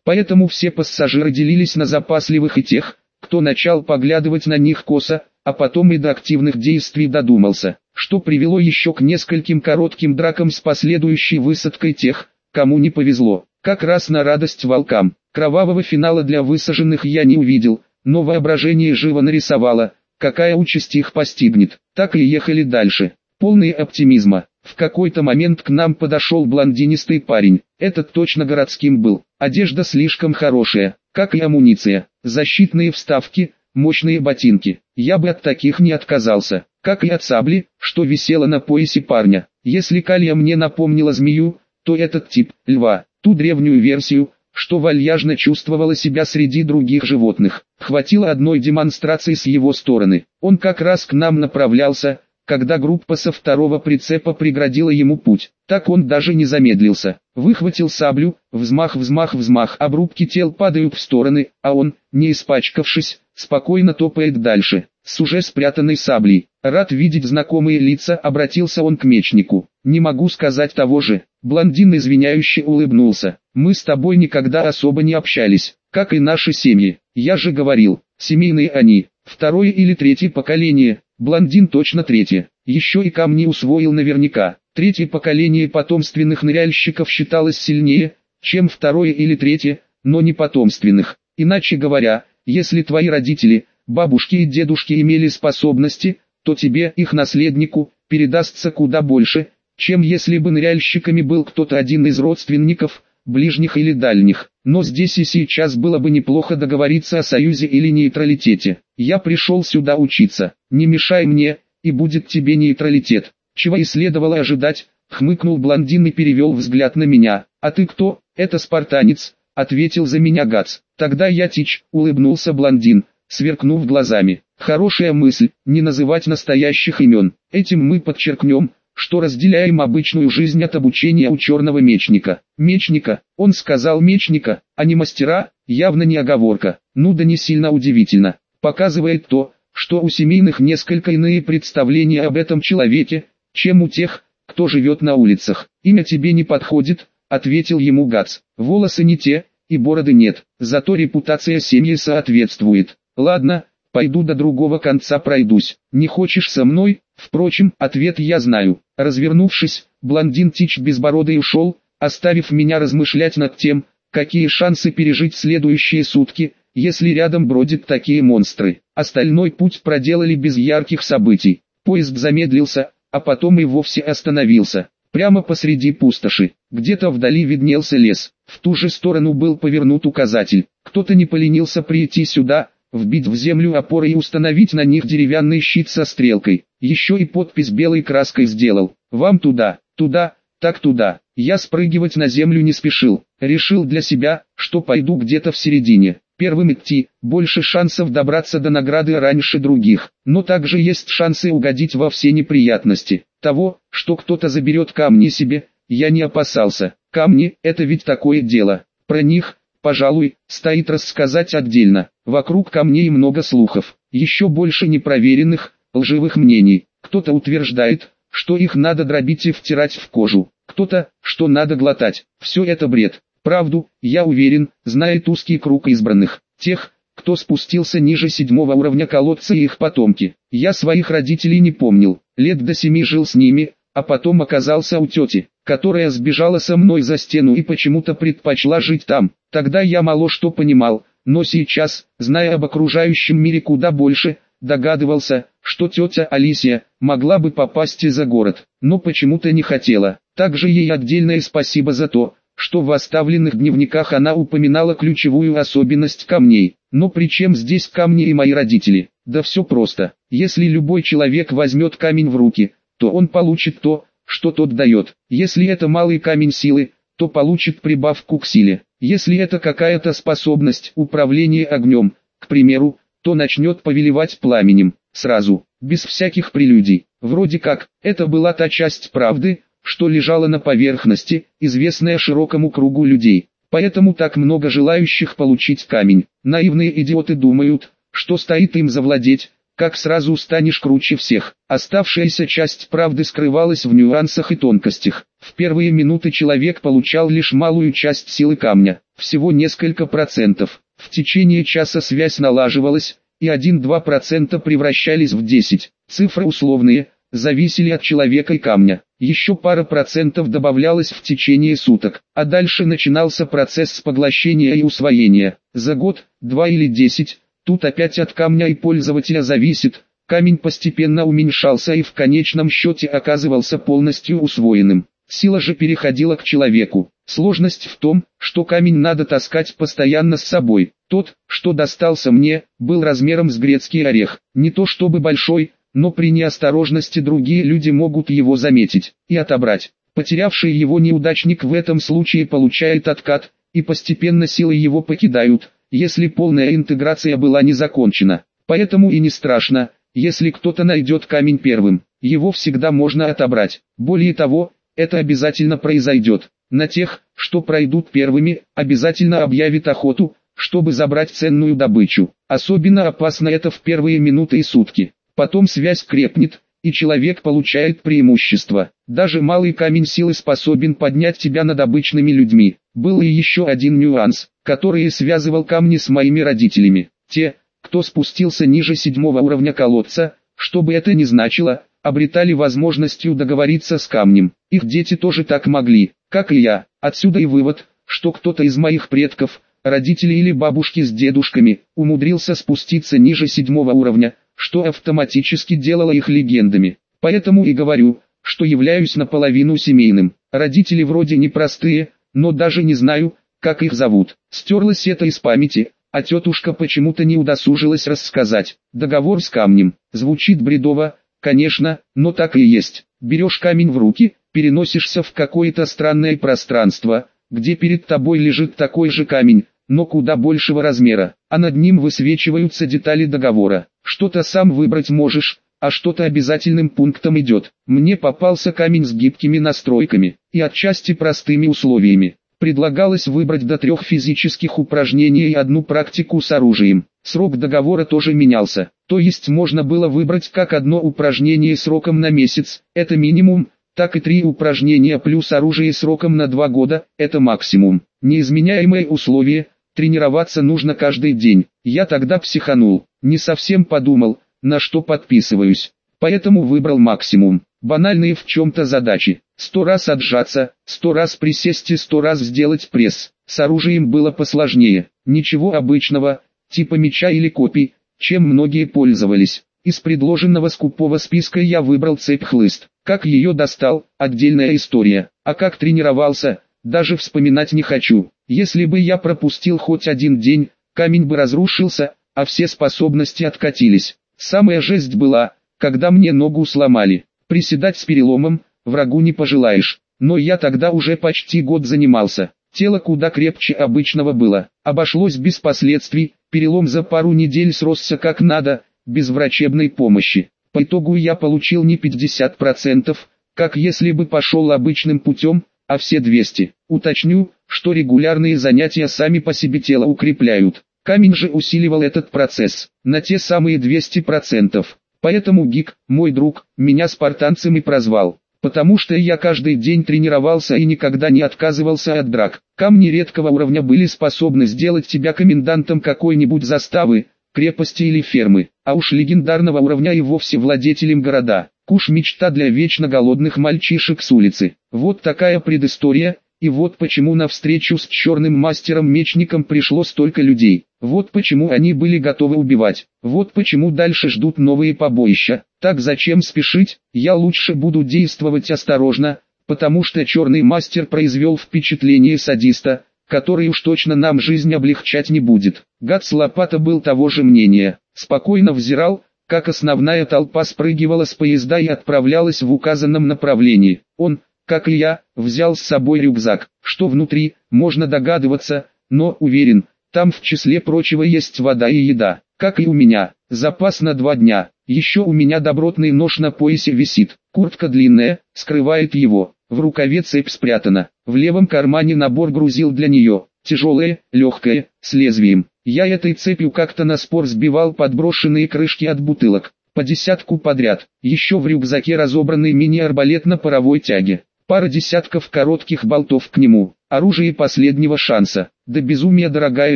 [SPEAKER 1] Поэтому все пассажиры делились на запасливых и тех, кто начал поглядывать на них косо, а потом и до активных действий додумался, что привело еще к нескольким коротким дракам с последующей высадкой тех, кому не повезло. Как раз на радость волкам. Кровавого финала для высаженных я не увидел, но воображение живо нарисовало, какая участь их постигнет. Так и ехали дальше, полные оптимизма. В какой-то момент к нам подошел блондинистый парень, этот точно городским был, одежда слишком хорошая, как и амуниция, защитные вставки, мощные ботинки, я бы от таких не отказался, как и от сабли, что висела на поясе парня. Если калья мне напомнила змею, то этот тип, льва, ту древнюю версию, что вальяжно чувствовала себя среди других животных. Хватило одной демонстрации с его стороны. Он как раз к нам направлялся, когда группа со второго прицепа преградила ему путь. Так он даже не замедлился. Выхватил саблю, взмах, взмах, взмах, обрубки тел падают в стороны, а он, не испачкавшись, спокойно топает дальше, с уже спрятанной саблей. Рад видеть знакомые лица, обратился он к мечнику. Не могу сказать того же. Блондин извиняюще улыбнулся. Мы с тобой никогда особо не общались, как и наши семьи. Я же говорил, семейные они, второе или третье поколение, Блондин точно третье. Еще и камни усвоил наверняка. Третье поколение потомственных ныряльщиков считалось сильнее, чем второе или третье, но не потомственных. Иначе говоря, если твои родители, бабушки и дедушки имели способности, то тебе, их наследнику, передастся куда больше, чем если бы ныряльщиками был кто-то один из родственников, ближних или дальних. Но здесь и сейчас было бы неплохо договориться о союзе или нейтралитете. Я пришел сюда учиться. Не мешай мне, и будет тебе нейтралитет. Чего и следовало ожидать, хмыкнул блондин и перевел взгляд на меня. А ты кто? Это спартанец, ответил за меня Гац. Тогда я Тич, улыбнулся блондин, сверкнув глазами. Хорошая мысль, не называть настоящих имен. Этим мы подчеркнем, что разделяем обычную жизнь от обучения у черного мечника. Мечника, он сказал мечника, а не мастера, явно не оговорка. Ну да не сильно удивительно. Показывает то, что у семейных несколько иные представления об этом человеке, чем у тех, кто живет на улицах. Имя тебе не подходит, ответил ему Гац. Волосы не те, и бороды нет, зато репутация семьи соответствует. Ладно, пойду до другого конца пройдусь. Не хочешь со мной? Впрочем, ответ я знаю. Развернувшись, блондин Тич безбородый ушел, оставив меня размышлять над тем, какие шансы пережить следующие сутки, если рядом бродят такие монстры. Остальной путь проделали без ярких событий. Поезд замедлился, а потом и вовсе остановился. Прямо посреди пустоши, где-то вдали виднелся лес. В ту же сторону был повернут указатель. Кто-то не поленился прийти сюда, вбить в землю опоры и установить на них деревянный щит со стрелкой. Еще и подпись белой краской сделал. Вам туда, туда, так туда. Я спрыгивать на землю не спешил. Решил для себя, что пойду где-то в середине. Первым идти, больше шансов добраться до награды раньше других, но также есть шансы угодить во все неприятности. Того, что кто-то заберет камни себе, я не опасался. Камни – это ведь такое дело. Про них, пожалуй, стоит рассказать отдельно. Вокруг камней много слухов, еще больше непроверенных, лживых мнений. Кто-то утверждает, что их надо дробить и втирать в кожу. Кто-то, что надо глотать. Все это бред. Правду, я уверен, знает узкий круг избранных, тех, кто спустился ниже седьмого уровня колодца и их потомки. Я своих родителей не помнил, лет до семи жил с ними, а потом оказался у тети, которая сбежала со мной за стену и почему-то предпочла жить там. Тогда я мало что понимал, но сейчас, зная об окружающем мире куда больше, догадывался, что тетя Алисия могла бы попасть за город, но почему-то не хотела. Также ей отдельное спасибо за то, что в оставленных дневниках она упоминала ключевую особенность камней. Но при чем здесь камни и мои родители? Да все просто. Если любой человек возьмет камень в руки, то он получит то, что тот дает. Если это малый камень силы, то получит прибавку к силе. Если это какая-то способность управления огнем, к примеру, то начнет повелевать пламенем, сразу, без всяких прелюдий. Вроде как, это была та часть правды, что лежало на поверхности, известная широкому кругу людей. Поэтому так много желающих получить камень. Наивные идиоты думают, что стоит им завладеть, как сразу станешь круче всех. Оставшаяся часть правды скрывалась в нюансах и тонкостях. В первые минуты человек получал лишь малую часть силы камня, всего несколько процентов. В течение часа связь налаживалась, и 1-2% превращались в 10. Цифры условные, зависели от человека и камня. Еще пара процентов добавлялось в течение суток, а дальше начинался процесс поглощения и усвоения. За год, два или десять, тут опять от камня и пользователя зависит, камень постепенно уменьшался и в конечном счете оказывался полностью усвоенным. Сила же переходила к человеку. Сложность в том, что камень надо таскать постоянно с собой. Тот, что достался мне, был размером с грецкий орех. Не то чтобы большой, но при неосторожности другие люди могут его заметить и отобрать. Потерявший его неудачник в этом случае получает откат, и постепенно силы его покидают, если полная интеграция была не закончена. Поэтому и не страшно, если кто-то найдет камень первым, его всегда можно отобрать. Более того, это обязательно произойдет. На тех, что пройдут первыми, обязательно объявит охоту, чтобы забрать ценную добычу. Особенно опасно это в первые минуты и сутки. Потом связь крепнет, и человек получает преимущество. Даже малый камень силы способен поднять тебя над обычными людьми. Был и еще один нюанс, который связывал камни с моими родителями. Те, кто спустился ниже седьмого уровня колодца, что бы это ни значило, обретали возможностью договориться с камнем. Их дети тоже так могли, как и я. Отсюда и вывод, что кто-то из моих предков, родители или бабушки с дедушками, умудрился спуститься ниже седьмого уровня, что автоматически делало их легендами. Поэтому и говорю, что являюсь наполовину семейным. Родители вроде непростые, но даже не знаю, как их зовут. Стерлось это из памяти, а тетушка почему-то не удосужилась рассказать. Договор с камнем. Звучит бредово, конечно, но так и есть. Берешь камень в руки, переносишься в какое-то странное пространство, где перед тобой лежит такой же камень, но куда большего размера, а над ним высвечиваются детали договора. Что-то сам выбрать можешь, а что-то обязательным пунктом идет. Мне попался камень с гибкими настройками и отчасти простыми условиями. Предлагалось выбрать до трех физических упражнений и одну практику с оружием. Срок договора тоже менялся, то есть можно было выбрать как одно упражнение сроком на месяц, это минимум, так и три упражнения плюс оружие сроком на два года, это максимум. Неизменяемое условие, Тренироваться нужно каждый день. Я тогда психанул, не совсем подумал, на что подписываюсь. Поэтому выбрал максимум. Банальные в чем-то задачи. Сто раз отжаться, сто раз присесть и сто раз сделать пресс. С оружием было посложнее. Ничего обычного, типа меча или копий, чем многие пользовались. Из предложенного скупого списка я выбрал цепь-хлыст. Как ее достал, отдельная история. А как тренировался, даже вспоминать не хочу. Если бы я пропустил хоть один день, камень бы разрушился, а все способности откатились. Самая жесть была, когда мне ногу сломали. Приседать с переломом, врагу не пожелаешь. Но я тогда уже почти год занимался. Тело куда крепче обычного было. Обошлось без последствий, перелом за пару недель сросся как надо, без врачебной помощи. По итогу я получил не 50%, как если бы пошел обычным путем, а все 200. Уточню, что регулярные занятия сами по себе тело укрепляют. Камень же усиливал этот процесс на те самые 200%. Поэтому Гик, мой друг, меня спартанцем и прозвал. Потому что я каждый день тренировался и никогда не отказывался от драк. Камни редкого уровня были способны сделать тебя комендантом какой-нибудь заставы, крепости или фермы, а уж легендарного уровня и вовсе владетелем города. Куш мечта для вечно голодных мальчишек с улицы. Вот такая предыстория, и вот почему на встречу с черным мастером-мечником пришло столько людей. Вот почему они были готовы убивать. Вот почему дальше ждут новые побоища. Так зачем спешить, я лучше буду действовать осторожно, потому что черный мастер произвел впечатление садиста, который уж точно нам жизнь облегчать не будет. Гад с лопата был того же мнения, спокойно взирал, как основная толпа спрыгивала с поезда и отправлялась в указанном направлении. Он, как и я, взял с собой рюкзак. Что внутри, можно догадываться, но уверен, там в числе прочего есть вода и еда, как и у меня. Запас на два дня. Еще у меня добротный нож на поясе висит. Куртка длинная, скрывает его. В рукаве цепь спрятана. В левом кармане набор грузил для нее. Тяжелое, легкое, с лезвием. Я этой цепью как-то на спор сбивал подброшенные крышки от бутылок, по десятку подряд, еще в рюкзаке разобранный мини-арбалет на паровой тяге, пара десятков коротких болтов к нему, оружие последнего шанса, да безумие дорогая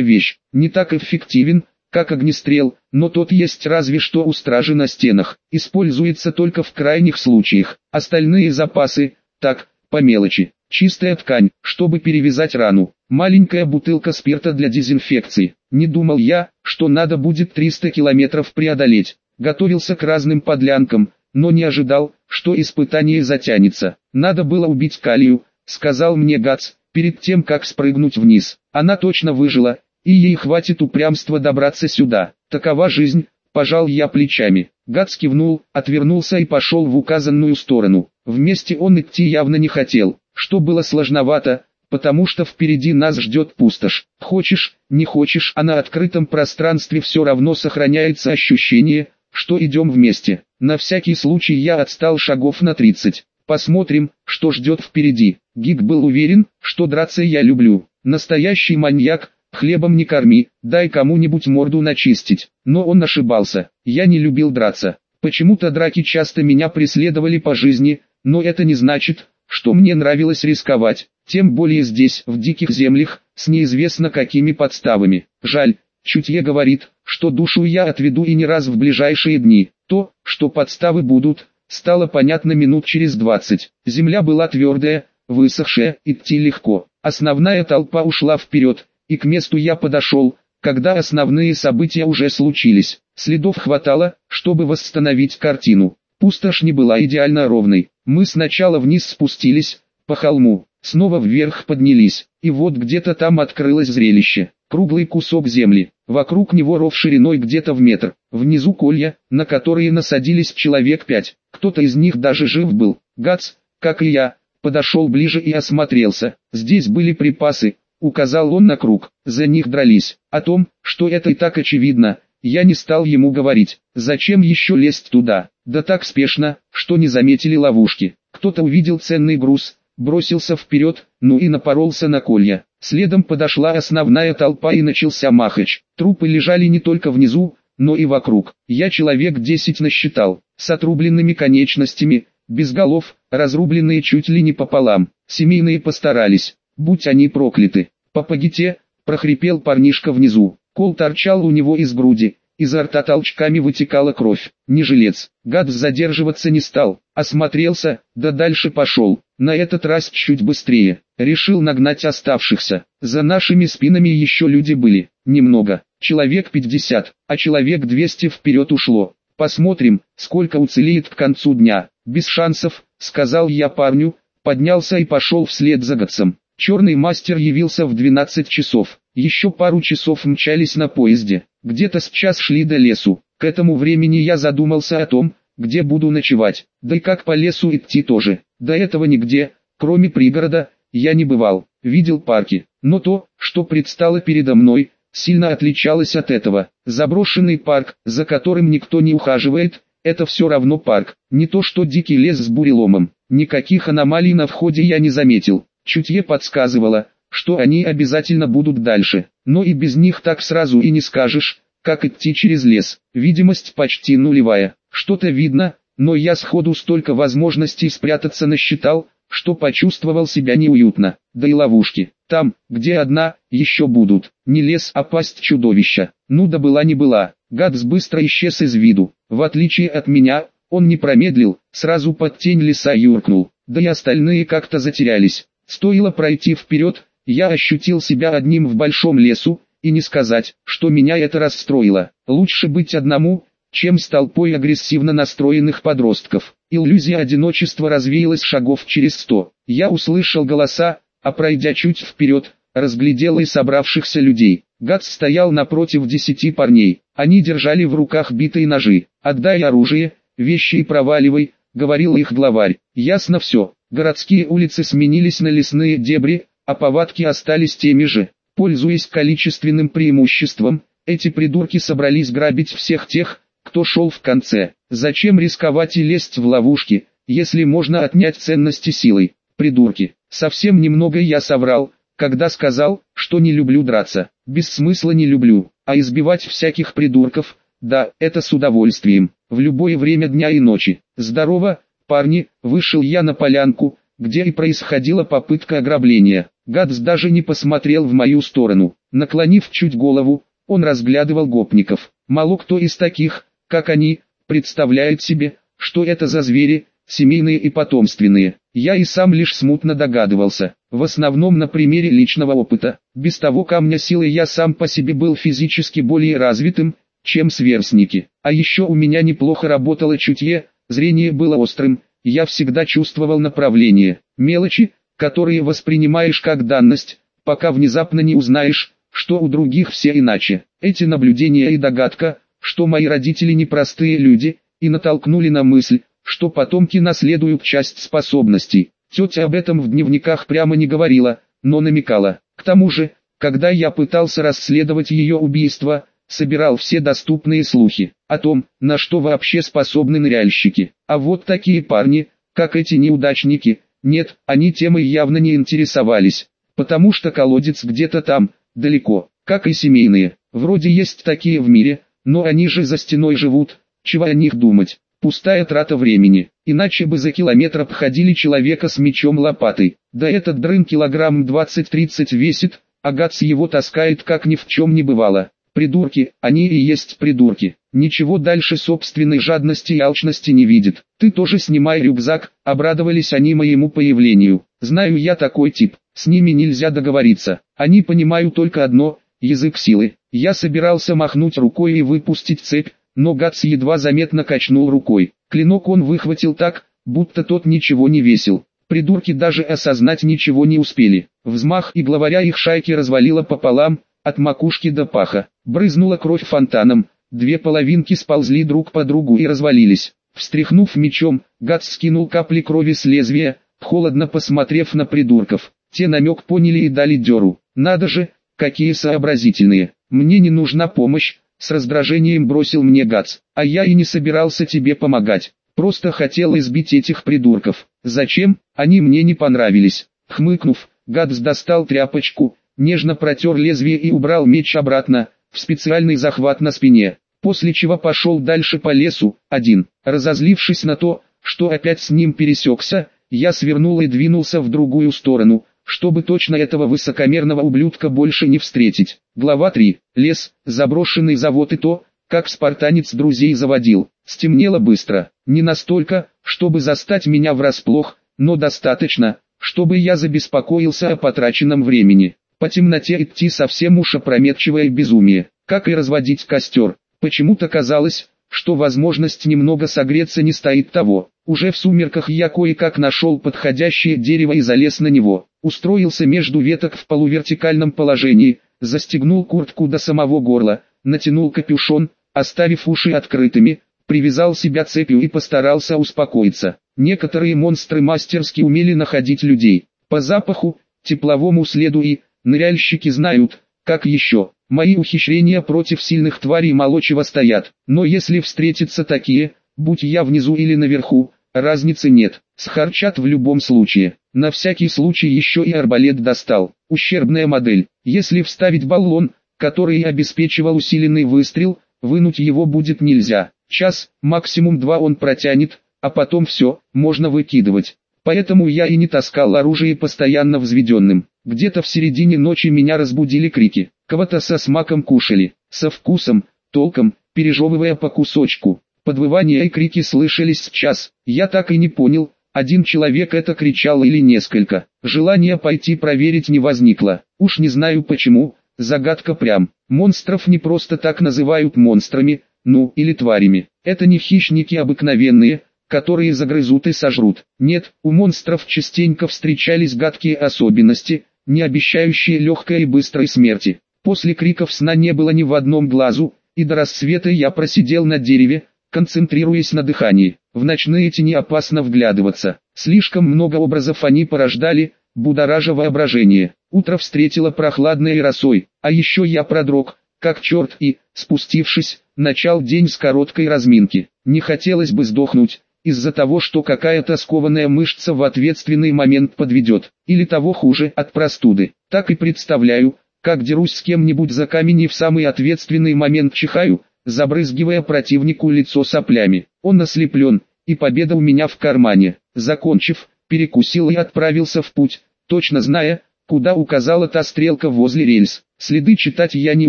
[SPEAKER 1] вещь, не так эффективен, как огнестрел, но тот есть разве что у стражи на стенах, используется только в крайних случаях, остальные запасы, так, по мелочи, чистая ткань, чтобы перевязать рану, маленькая бутылка спирта для дезинфекции. Не думал я, что надо будет 300 километров преодолеть, готовился к разным подлянкам, но не ожидал, что испытание затянется. Надо было убить Калию, сказал мне Гац, перед тем как спрыгнуть вниз. Она точно выжила, и ей хватит упрямства добраться сюда. Такова жизнь, пожал я плечами. Гац кивнул, отвернулся и пошел в указанную сторону. Вместе он идти явно не хотел, что было сложновато, потому что впереди нас ждет пустошь. Хочешь, не хочешь, а на открытом пространстве все равно сохраняется ощущение, что идем вместе. На всякий случай я отстал шагов на 30. Посмотрим, что ждет впереди. Гик был уверен, что драться я люблю. Настоящий маньяк, Хлебом не корми, дай кому-нибудь морду начистить. Но он ошибался. Я не любил драться. Почему-то драки часто меня преследовали по жизни, но это не значит, что мне нравилось рисковать. Тем более здесь, в диких землях, с неизвестно какими подставами. Жаль, чутье говорит, что душу я отведу и не раз в ближайшие дни. То, что подставы будут, стало понятно минут через двадцать. Земля была твердая, высохшая, идти легко. Основная толпа ушла вперед, и к месту я подошел, когда основные события уже случились. Следов хватало, чтобы восстановить картину. Пустошь не была идеально ровной. Мы сначала вниз спустились, по холму, снова вверх поднялись, и вот где-то там открылось зрелище. Круглый кусок земли, вокруг него ров шириной где-то в метр, внизу колья, на которые насадились человек пять, кто-то из них даже жив был. Гац, как и я, подошел ближе и осмотрелся. Здесь были припасы, Указал он на круг, за них дрались. О том, что это и так очевидно, я не стал ему говорить. Зачем еще лезть туда? Да так спешно, что не заметили ловушки. Кто-то увидел ценный груз, бросился вперед, ну и напоролся на колья. Следом подошла основная толпа и начался махач. Трупы лежали не только внизу, но и вокруг. Я человек десять насчитал, с отрубленными конечностями, без голов, разрубленные чуть ли не пополам. Семейные постарались, будь они прокляты. «Попадите!» – прохрипел парнишка внизу. Кол торчал у него из груди, изо рта толчками вытекала кровь. Не жилец, гад задерживаться не стал, осмотрелся, да дальше пошел. На этот раз чуть быстрее. Решил нагнать оставшихся. За нашими спинами еще люди были. Немного, человек 50, а человек 200 вперед ушло. Посмотрим, сколько уцелеет к концу дня. Без шансов, сказал я парню, поднялся и пошел вслед за Гатсом. Черный мастер явился в 12 часов. Еще пару часов мчались на поезде. Где-то с час шли до лесу. К этому времени я задумался о том, где буду ночевать. Да и как по лесу идти тоже. До этого нигде, кроме пригорода, я не бывал. Видел парки. Но то, что предстало передо мной, сильно отличалось от этого. Заброшенный парк, за которым никто не ухаживает, это все равно парк. Не то что дикий лес с буреломом. Никаких аномалий на входе я не заметил. Чутье подсказывало, что они обязательно будут дальше, но и без них так сразу и не скажешь, как идти через лес. Видимость почти нулевая, что-то видно, но я сходу столько возможностей спрятаться насчитал, что почувствовал себя неуютно, да и ловушки. Там, где одна, еще будут. Не лес, а пасть чудовища. Ну да была не была. Гадс быстро исчез из виду. В отличие от меня, он не промедлил, сразу под тень леса юркнул. Да и остальные как-то затерялись. Стоило пройти вперед, я ощутил себя одним в большом лесу, и не сказать, что меня это расстроило. Лучше быть одному, чем с толпой агрессивно настроенных подростков. Иллюзия одиночества развеялась шагов через сто. Я услышал голоса, а пройдя чуть вперед, разглядел и собравшихся людей. Гад стоял напротив десяти парней. Они держали в руках битые ножи. «Отдай оружие, вещи и проваливай», — говорил их главарь. «Ясно все. Городские улицы сменились на лесные дебри, а повадки остались теми же. Пользуясь количественным преимуществом, эти придурки собрались грабить всех тех, кто шел в конце. Зачем рисковать и лезть в ловушки, если можно отнять ценности силой? Придурки. Совсем немного я соврал, когда сказал, что не люблю драться. Без смысла не люблю. а избивать всяких придурков, да, это с удовольствием, в любое время дня и ночи. Здорово, парни, вышел я на полянку, где и происходила попытка ограбления. Гадс даже не посмотрел в мою сторону. Наклонив чуть голову, он разглядывал гопников. Мало кто из таких, как они, представляет себе, что это за звери, семейные и потомственные. Я и сам лишь смутно догадывался, в основном на примере личного опыта. Без того камня силы я сам по себе был физически более развитым, чем сверстники. А еще у меня неплохо работало чутье, зрение было острым, я всегда чувствовал направление, мелочи, которые воспринимаешь как данность, пока внезапно не узнаешь, что у других все иначе. Эти наблюдения и догадка, что мои родители непростые люди, и натолкнули на мысль, что потомки наследуют часть способностей. Тетя об этом в дневниках прямо не говорила, но намекала. К тому же, когда я пытался расследовать ее убийство, собирал все доступные слухи о том, на что вообще способны ныряльщики. А вот такие парни, как эти неудачники, нет, они темой явно не интересовались, потому что колодец где-то там, далеко, как и семейные. Вроде есть такие в мире, но они же за стеной живут, чего о них думать. Пустая трата времени, иначе бы за километр обходили человека с мечом лопатой. Да этот дрын килограмм 20-30 весит, а Гац его таскает как ни в чем не бывало. Придурки, они и есть придурки. Ничего дальше собственной жадности и алчности не видит. Ты тоже снимай рюкзак, обрадовались они моему появлению. Знаю я такой тип, с ними нельзя договориться. Они понимают только одно, язык силы. Я собирался махнуть рукой и выпустить цепь, но Гац едва заметно качнул рукой. Клинок он выхватил так, будто тот ничего не весил. Придурки даже осознать ничего не успели. Взмах и главаря их шайки развалило пополам, от макушки до паха. Брызнула кровь фонтаном, две половинки сползли друг по другу и развалились. Встряхнув мечом, Гац скинул капли крови с лезвия, холодно посмотрев на придурков. Те намек поняли и дали дёру. Надо же, какие сообразительные. Мне не нужна помощь, с раздражением бросил мне Гац. А я и не собирался тебе помогать. Просто хотел избить этих придурков. Зачем? Они мне не понравились. Хмыкнув, Гац достал тряпочку, нежно протер лезвие и убрал меч обратно, в специальный захват на спине, после чего пошел дальше по лесу, один. Разозлившись на то, что опять с ним пересекся, я свернул и двинулся в другую сторону, чтобы точно этого высокомерного ублюдка больше не встретить. Глава 3. Лес, заброшенный завод и то, как спартанец друзей заводил. Стемнело быстро, не настолько, чтобы застать меня врасплох, но достаточно, чтобы я забеспокоился о потраченном времени. По темноте идти совсем уж опрометчивое безумие, как и разводить костер. Почему-то казалось, что возможность немного согреться не стоит того. Уже в сумерках я кое-как нашел подходящее дерево и залез на него. Устроился между веток в полувертикальном положении, застегнул куртку до самого горла, натянул капюшон, оставив уши открытыми, привязал себя цепью и постарался успокоиться. Некоторые монстры мастерски умели находить людей. По запаху, тепловому следу и, Ныряльщики знают, как еще. Мои ухищрения против сильных тварей молочего стоят. Но если встретятся такие, будь я внизу или наверху, разницы нет. Схарчат в любом случае. На всякий случай еще и арбалет достал. Ущербная модель. Если вставить баллон, который обеспечивал усиленный выстрел, вынуть его будет нельзя. Час, максимум два он протянет, а потом все, можно выкидывать. Поэтому я и не таскал оружие постоянно взведенным. Где-то в середине ночи меня разбудили крики. Кого-то со смаком кушали, со вкусом, толком, пережевывая по кусочку. Подвывания и крики слышались с час. Я так и не понял, один человек это кричал или несколько. Желание пойти проверить не возникло. Уж не знаю почему, загадка прям. Монстров не просто так называют монстрами, ну, или тварями. Это не хищники обыкновенные, которые загрызут и сожрут. Нет, у монстров частенько встречались гадкие особенности, не обещающие легкой и быстрой смерти. После криков сна не было ни в одном глазу, и до рассвета я просидел на дереве, концентрируясь на дыхании. В ночные тени опасно вглядываться. Слишком много образов они порождали, будоража воображение. Утро встретило прохладной росой, а еще я продрог, как черт и, спустившись, начал день с короткой разминки. Не хотелось бы сдохнуть, из-за того, что какая-то скованная мышца в ответственный момент подведет, или того хуже, от простуды. Так и представляю, как дерусь с кем-нибудь за камень и в самый ответственный момент чихаю, забрызгивая противнику лицо соплями. Он ослеплен, и победа у меня в кармане. Закончив, перекусил и отправился в путь, точно зная, куда указала та стрелка возле рельс. Следы читать я не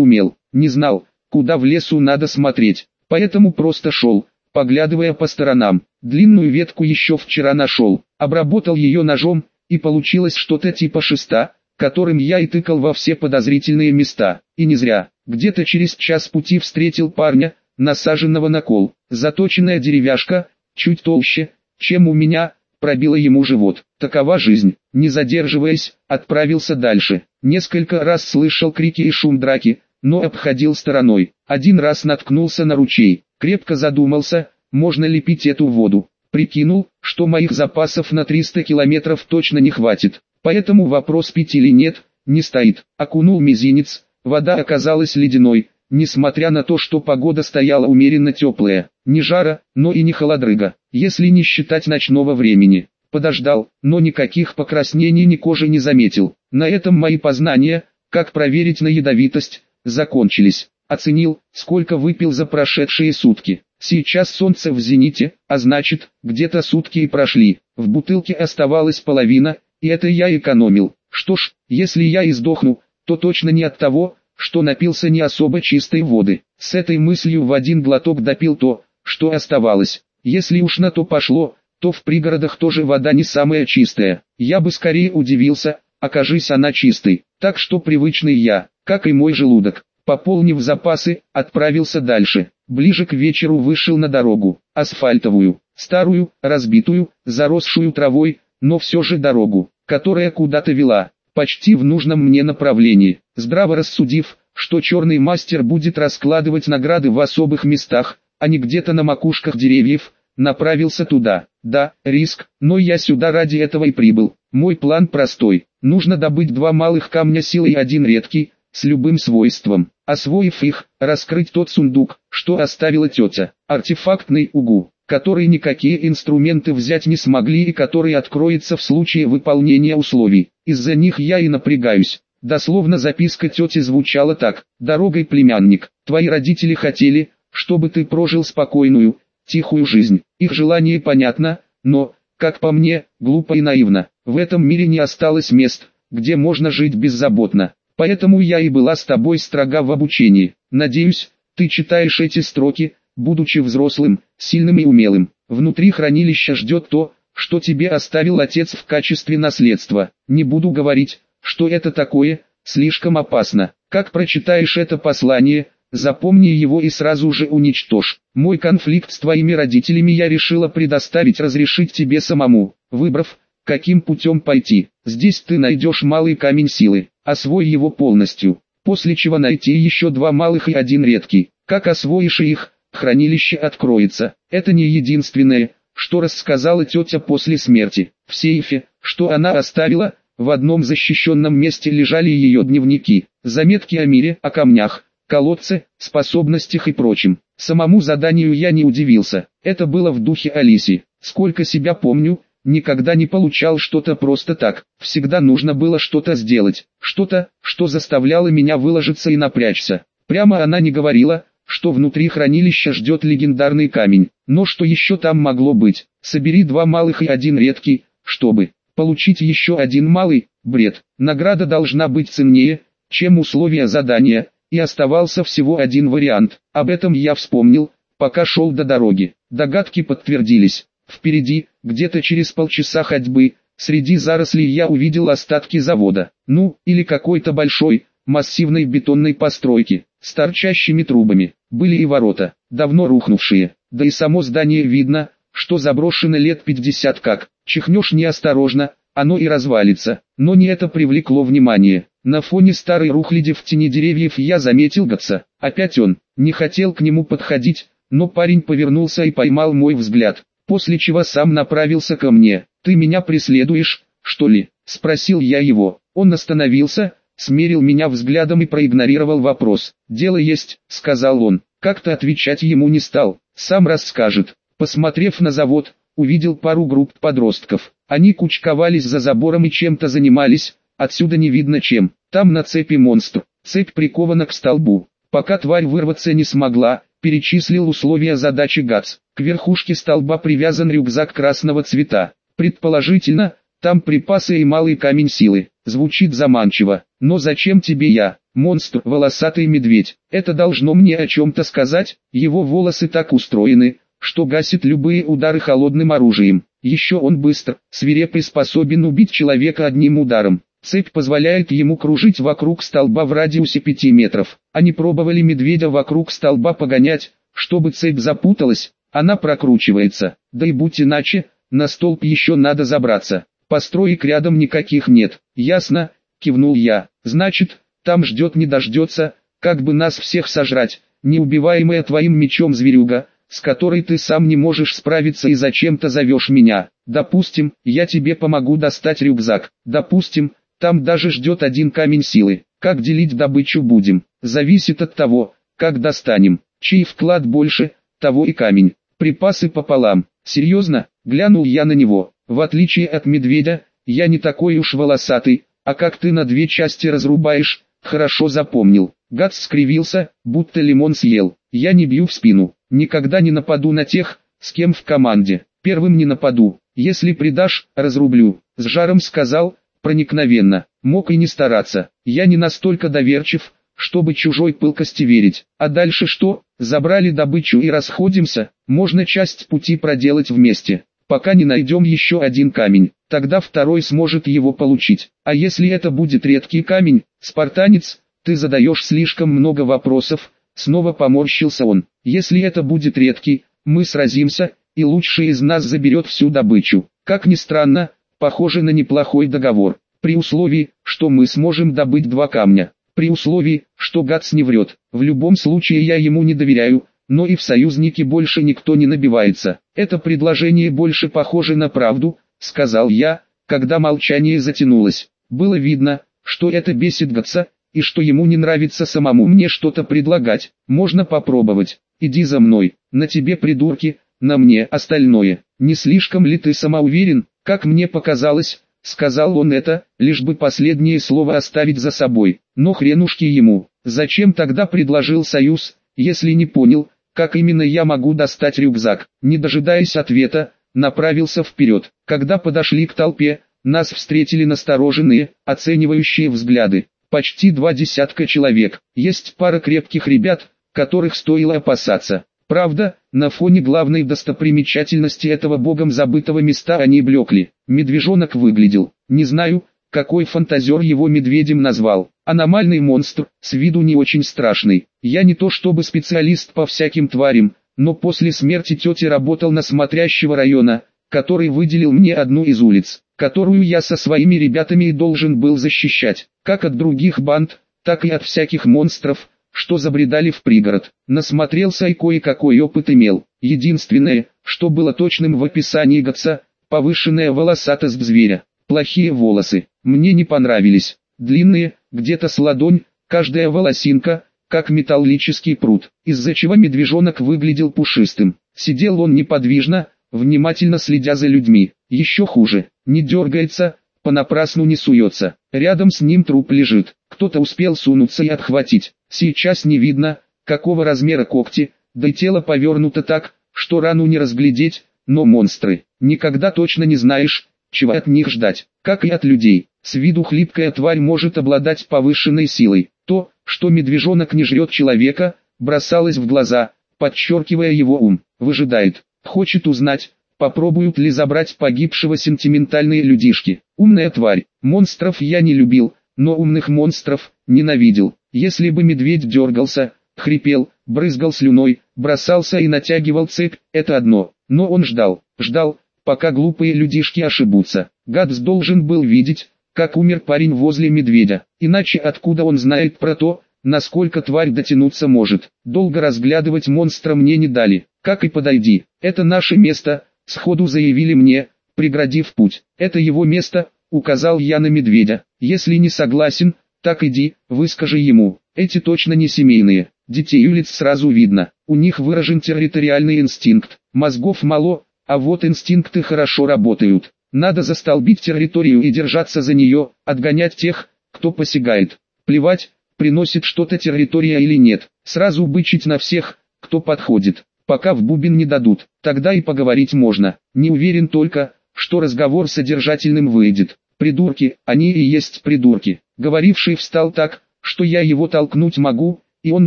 [SPEAKER 1] умел, не знал, куда в лесу надо смотреть, поэтому просто шел, поглядывая по сторонам. Длинную ветку еще вчера нашел, обработал ее ножом, и получилось что-то типа шеста, которым я и тыкал во все подозрительные места. И не зря, где-то через час пути встретил парня, насаженного на кол. Заточенная деревяшка, чуть толще, чем у меня, пробила ему живот. Такова жизнь. Не задерживаясь, отправился дальше. Несколько раз слышал крики и шум драки, но обходил стороной. Один раз наткнулся на ручей, крепко задумался, можно ли пить эту воду. Прикинул, что моих запасов на 300 километров точно не хватит, поэтому вопрос пить или нет, не стоит. Окунул мизинец, вода оказалась ледяной, несмотря на то, что погода стояла умеренно теплая, не жара, но и не холодрыга, если не считать ночного времени. Подождал, но никаких покраснений ни кожи не заметил. На этом мои познания, как проверить на ядовитость, закончились. Оценил, сколько выпил за прошедшие сутки. Сейчас солнце в зените, а значит, где-то сутки и прошли. В бутылке оставалась половина, и это я экономил. Что ж, если я и сдохну, то точно не от того, что напился не особо чистой воды. С этой мыслью в один глоток допил то, что оставалось. Если уж на то пошло, то в пригородах тоже вода не самая чистая. Я бы скорее удивился, окажись она чистой. Так что привычный я, как и мой желудок, пополнив запасы, отправился дальше. Ближе к вечеру вышел на дорогу, асфальтовую, старую, разбитую, заросшую травой, но все же дорогу, которая куда-то вела, почти в нужном мне направлении. Здраво рассудив, что черный мастер будет раскладывать награды в особых местах, а не где-то на макушках деревьев, направился туда. Да, риск, но я сюда ради этого и прибыл. Мой план простой. Нужно добыть два малых камня силы и один редкий, с любым свойством. Освоив их, раскрыть тот сундук, что оставила тетя. Артефактный угу, который никакие инструменты взять не смогли и который откроется в случае выполнения условий. Из-за них я и напрягаюсь. Дословно записка тети звучала так. «Дорогой, племянник, твои родители хотели, чтобы ты прожил спокойную, тихую жизнь. Их желание понятно, но, как по мне, глупо и наивно. В этом мире не осталось мест, где можно жить беззаботно. Поэтому я и была с тобой строга в обучении. Надеюсь, ты читаешь эти строки, будучи взрослым, сильным и умелым. Внутри хранилища ждет то, что тебе оставил отец в качестве наследства. Не буду говорить, что это такое, слишком опасно. Как прочитаешь это послание, Запомни его и сразу же уничтожь. Мой конфликт с твоими родителями я решила предоставить разрешить тебе самому, выбрав, каким путем пойти. Здесь ты найдешь малый камень силы, освой его полностью, после чего найти еще два малых и один редкий. Как освоишь их, хранилище откроется. Это не единственное, что рассказала тетя после смерти. В сейфе, что она оставила, в одном защищенном месте лежали ее дневники, заметки о мире, о камнях, колодце, способностях и прочем. Самому заданию я не удивился, это было в духе Алиси. Сколько себя помню, никогда не получал что-то просто так, всегда нужно было что-то сделать, что-то, что заставляло меня выложиться и напрячься. Прямо она не говорила, что внутри хранилища ждет легендарный камень, но что еще там могло быть, собери два малых и один редкий, чтобы получить еще один малый, бред, награда должна быть ценнее, чем условия задания, и оставался всего один вариант. Об этом я вспомнил, пока шел до дороги. Догадки подтвердились. Впереди, где-то через полчаса ходьбы, среди зарослей я увидел остатки завода. Ну, или какой-то большой, массивной бетонной постройки, с торчащими трубами. Были и ворота, давно рухнувшие. Да и само здание видно, что заброшено лет 50 как. Чихнешь неосторожно, оно и развалится. Но не это привлекло внимание. На фоне старой рухляди в тени деревьев я заметил Гатса. Опять он, не хотел к нему подходить, но парень повернулся и поймал мой взгляд, после чего сам направился ко мне. «Ты меня преследуешь, что ли?» – спросил я его. Он остановился, смерил меня взглядом и проигнорировал вопрос. «Дело есть», – сказал он. Как-то отвечать ему не стал, сам расскажет. Посмотрев на завод, увидел пару групп подростков. Они кучковались за забором и чем-то занимались, Отсюда не видно чем. Там на цепи монстр, цепь прикована к столбу. Пока тварь вырваться не смогла, перечислил условия задачи ГАЦ. К верхушке столба привязан рюкзак красного цвета. Предположительно, там припасы и малый камень силы. Звучит заманчиво. Но зачем тебе я, монстр, волосатый медведь? Это должно мне о чем-то сказать. Его волосы так устроены, что гасит любые удары холодным оружием. Еще он быстр, свирепый способен убить человека одним ударом. Цепь позволяет ему кружить вокруг столба в радиусе 5 метров. Они пробовали медведя вокруг столба погонять, чтобы цепь запуталась, она прокручивается. Да и будь иначе, на столб еще надо забраться. Построек рядом никаких нет. Ясно, кивнул я. Значит, там ждет не дождется, как бы нас всех сожрать, неубиваемая твоим мечом зверюга, с которой ты сам не можешь справиться и зачем-то зовешь меня. Допустим, я тебе помогу достать рюкзак. Допустим, там даже ждет один камень силы. Как делить добычу будем, зависит от того, как достанем. Чей вклад больше, того и камень. Припасы пополам. Серьезно, глянул я на него. В отличие от медведя, я не такой уж волосатый, а как ты на две части разрубаешь, хорошо запомнил. Гад скривился, будто лимон съел. Я не бью в спину, никогда не нападу на тех, с кем в команде. Первым не нападу, если предашь, разрублю. С жаром сказал, проникновенно, мог и не стараться. Я не настолько доверчив, чтобы чужой пылкости верить. А дальше что? Забрали добычу и расходимся, можно часть пути проделать вместе. Пока не найдем еще один камень, тогда второй сможет его получить. А если это будет редкий камень, спартанец, ты задаешь слишком много вопросов, снова поморщился он. Если это будет редкий, мы сразимся, и лучший из нас заберет всю добычу. Как ни странно, похоже на неплохой договор, при условии, что мы сможем добыть два камня, при условии, что Гац не врет, в любом случае я ему не доверяю, но и в союзники больше никто не набивается. Это предложение больше похоже на правду, сказал я, когда молчание затянулось. Было видно, что это бесит Гатса, и что ему не нравится самому мне что-то предлагать. Можно попробовать. Иди за мной, на тебе придурки, на мне остальное. Не слишком ли ты самоуверен, как мне показалось, сказал он это, лишь бы последнее слово оставить за собой. Но хренушки ему, зачем тогда предложил союз, если не понял, как именно я могу достать рюкзак. Не дожидаясь ответа, направился вперед. Когда подошли к толпе, нас встретили настороженные, оценивающие взгляды. Почти два десятка человек. Есть пара крепких ребят, которых стоило опасаться. Правда, на фоне главной достопримечательности этого богом забытого места они блекли. Медвежонок выглядел, не знаю, какой фантазер его медведем назвал. Аномальный монстр, с виду не очень страшный. Я не то чтобы специалист по всяким тварям, но после смерти тети работал на смотрящего района, который выделил мне одну из улиц, которую я со своими ребятами и должен был защищать, как от других банд, так и от всяких монстров, что забредали в пригород. Насмотрелся и кое-какой опыт имел. Единственное, что было точным в описании Гатса, повышенная волосатость зверя. Плохие волосы, мне не понравились. Длинные, где-то с ладонь, каждая волосинка, как металлический пруд, из-за чего медвежонок выглядел пушистым. Сидел он неподвижно, внимательно следя за людьми. Еще хуже, не дергается, понапрасну не суется. Рядом с ним труп лежит. Кто-то успел сунуться и отхватить. Сейчас не видно, какого размера когти, да и тело повернуто так, что рану не разглядеть, но монстры. Никогда точно не знаешь, чего от них ждать. Как и от людей. С виду хлипкая тварь может обладать повышенной силой. То, что медвежонок не жрет человека, бросалось в глаза, подчеркивая его ум. Выжидает. Хочет узнать, попробуют ли забрать погибшего сентиментальные людишки. Умная тварь. Монстров я не любил, но умных монстров ненавидел. Если бы медведь дергался, хрипел, брызгал слюной, бросался и натягивал цепь, это одно. Но он ждал, ждал, пока глупые людишки ошибутся. Гадс должен был видеть, как умер парень возле медведя. Иначе откуда он знает про то, насколько тварь дотянуться может. Долго разглядывать монстра мне не дали. Как и подойди, это наше место, сходу заявили мне, преградив путь. Это его место, указал я на медведя. Если не согласен, так иди, выскажи ему. Эти точно не семейные. Детей улиц сразу видно. У них выражен территориальный инстинкт. Мозгов мало, а вот инстинкты хорошо работают. Надо застолбить территорию и держаться за нее, отгонять тех, кто посягает. Плевать, приносит что-то территория или нет. Сразу бычить на всех, кто подходит. Пока в бубен не дадут, тогда и поговорить можно. Не уверен только, что разговор содержательным выйдет. Придурки, они и есть придурки. Говоривший встал так, что я его толкнуть могу, и он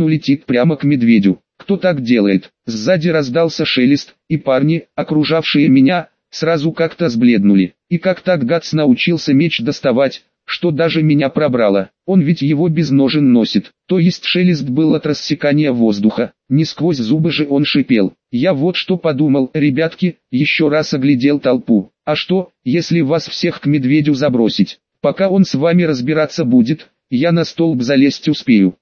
[SPEAKER 1] улетит прямо к медведю. Кто так делает? Сзади раздался шелест, и парни, окружавшие меня, сразу как-то сбледнули. И как так Гац научился меч доставать, что даже меня пробрало. Он ведь его без ножен носит. То есть шелест был от рассекания воздуха. Не сквозь зубы же он шипел. Я вот что подумал, ребятки, еще раз оглядел толпу. А что, если вас всех к медведю забросить? Пока он с вами разбираться будет, я на столб залезть успею.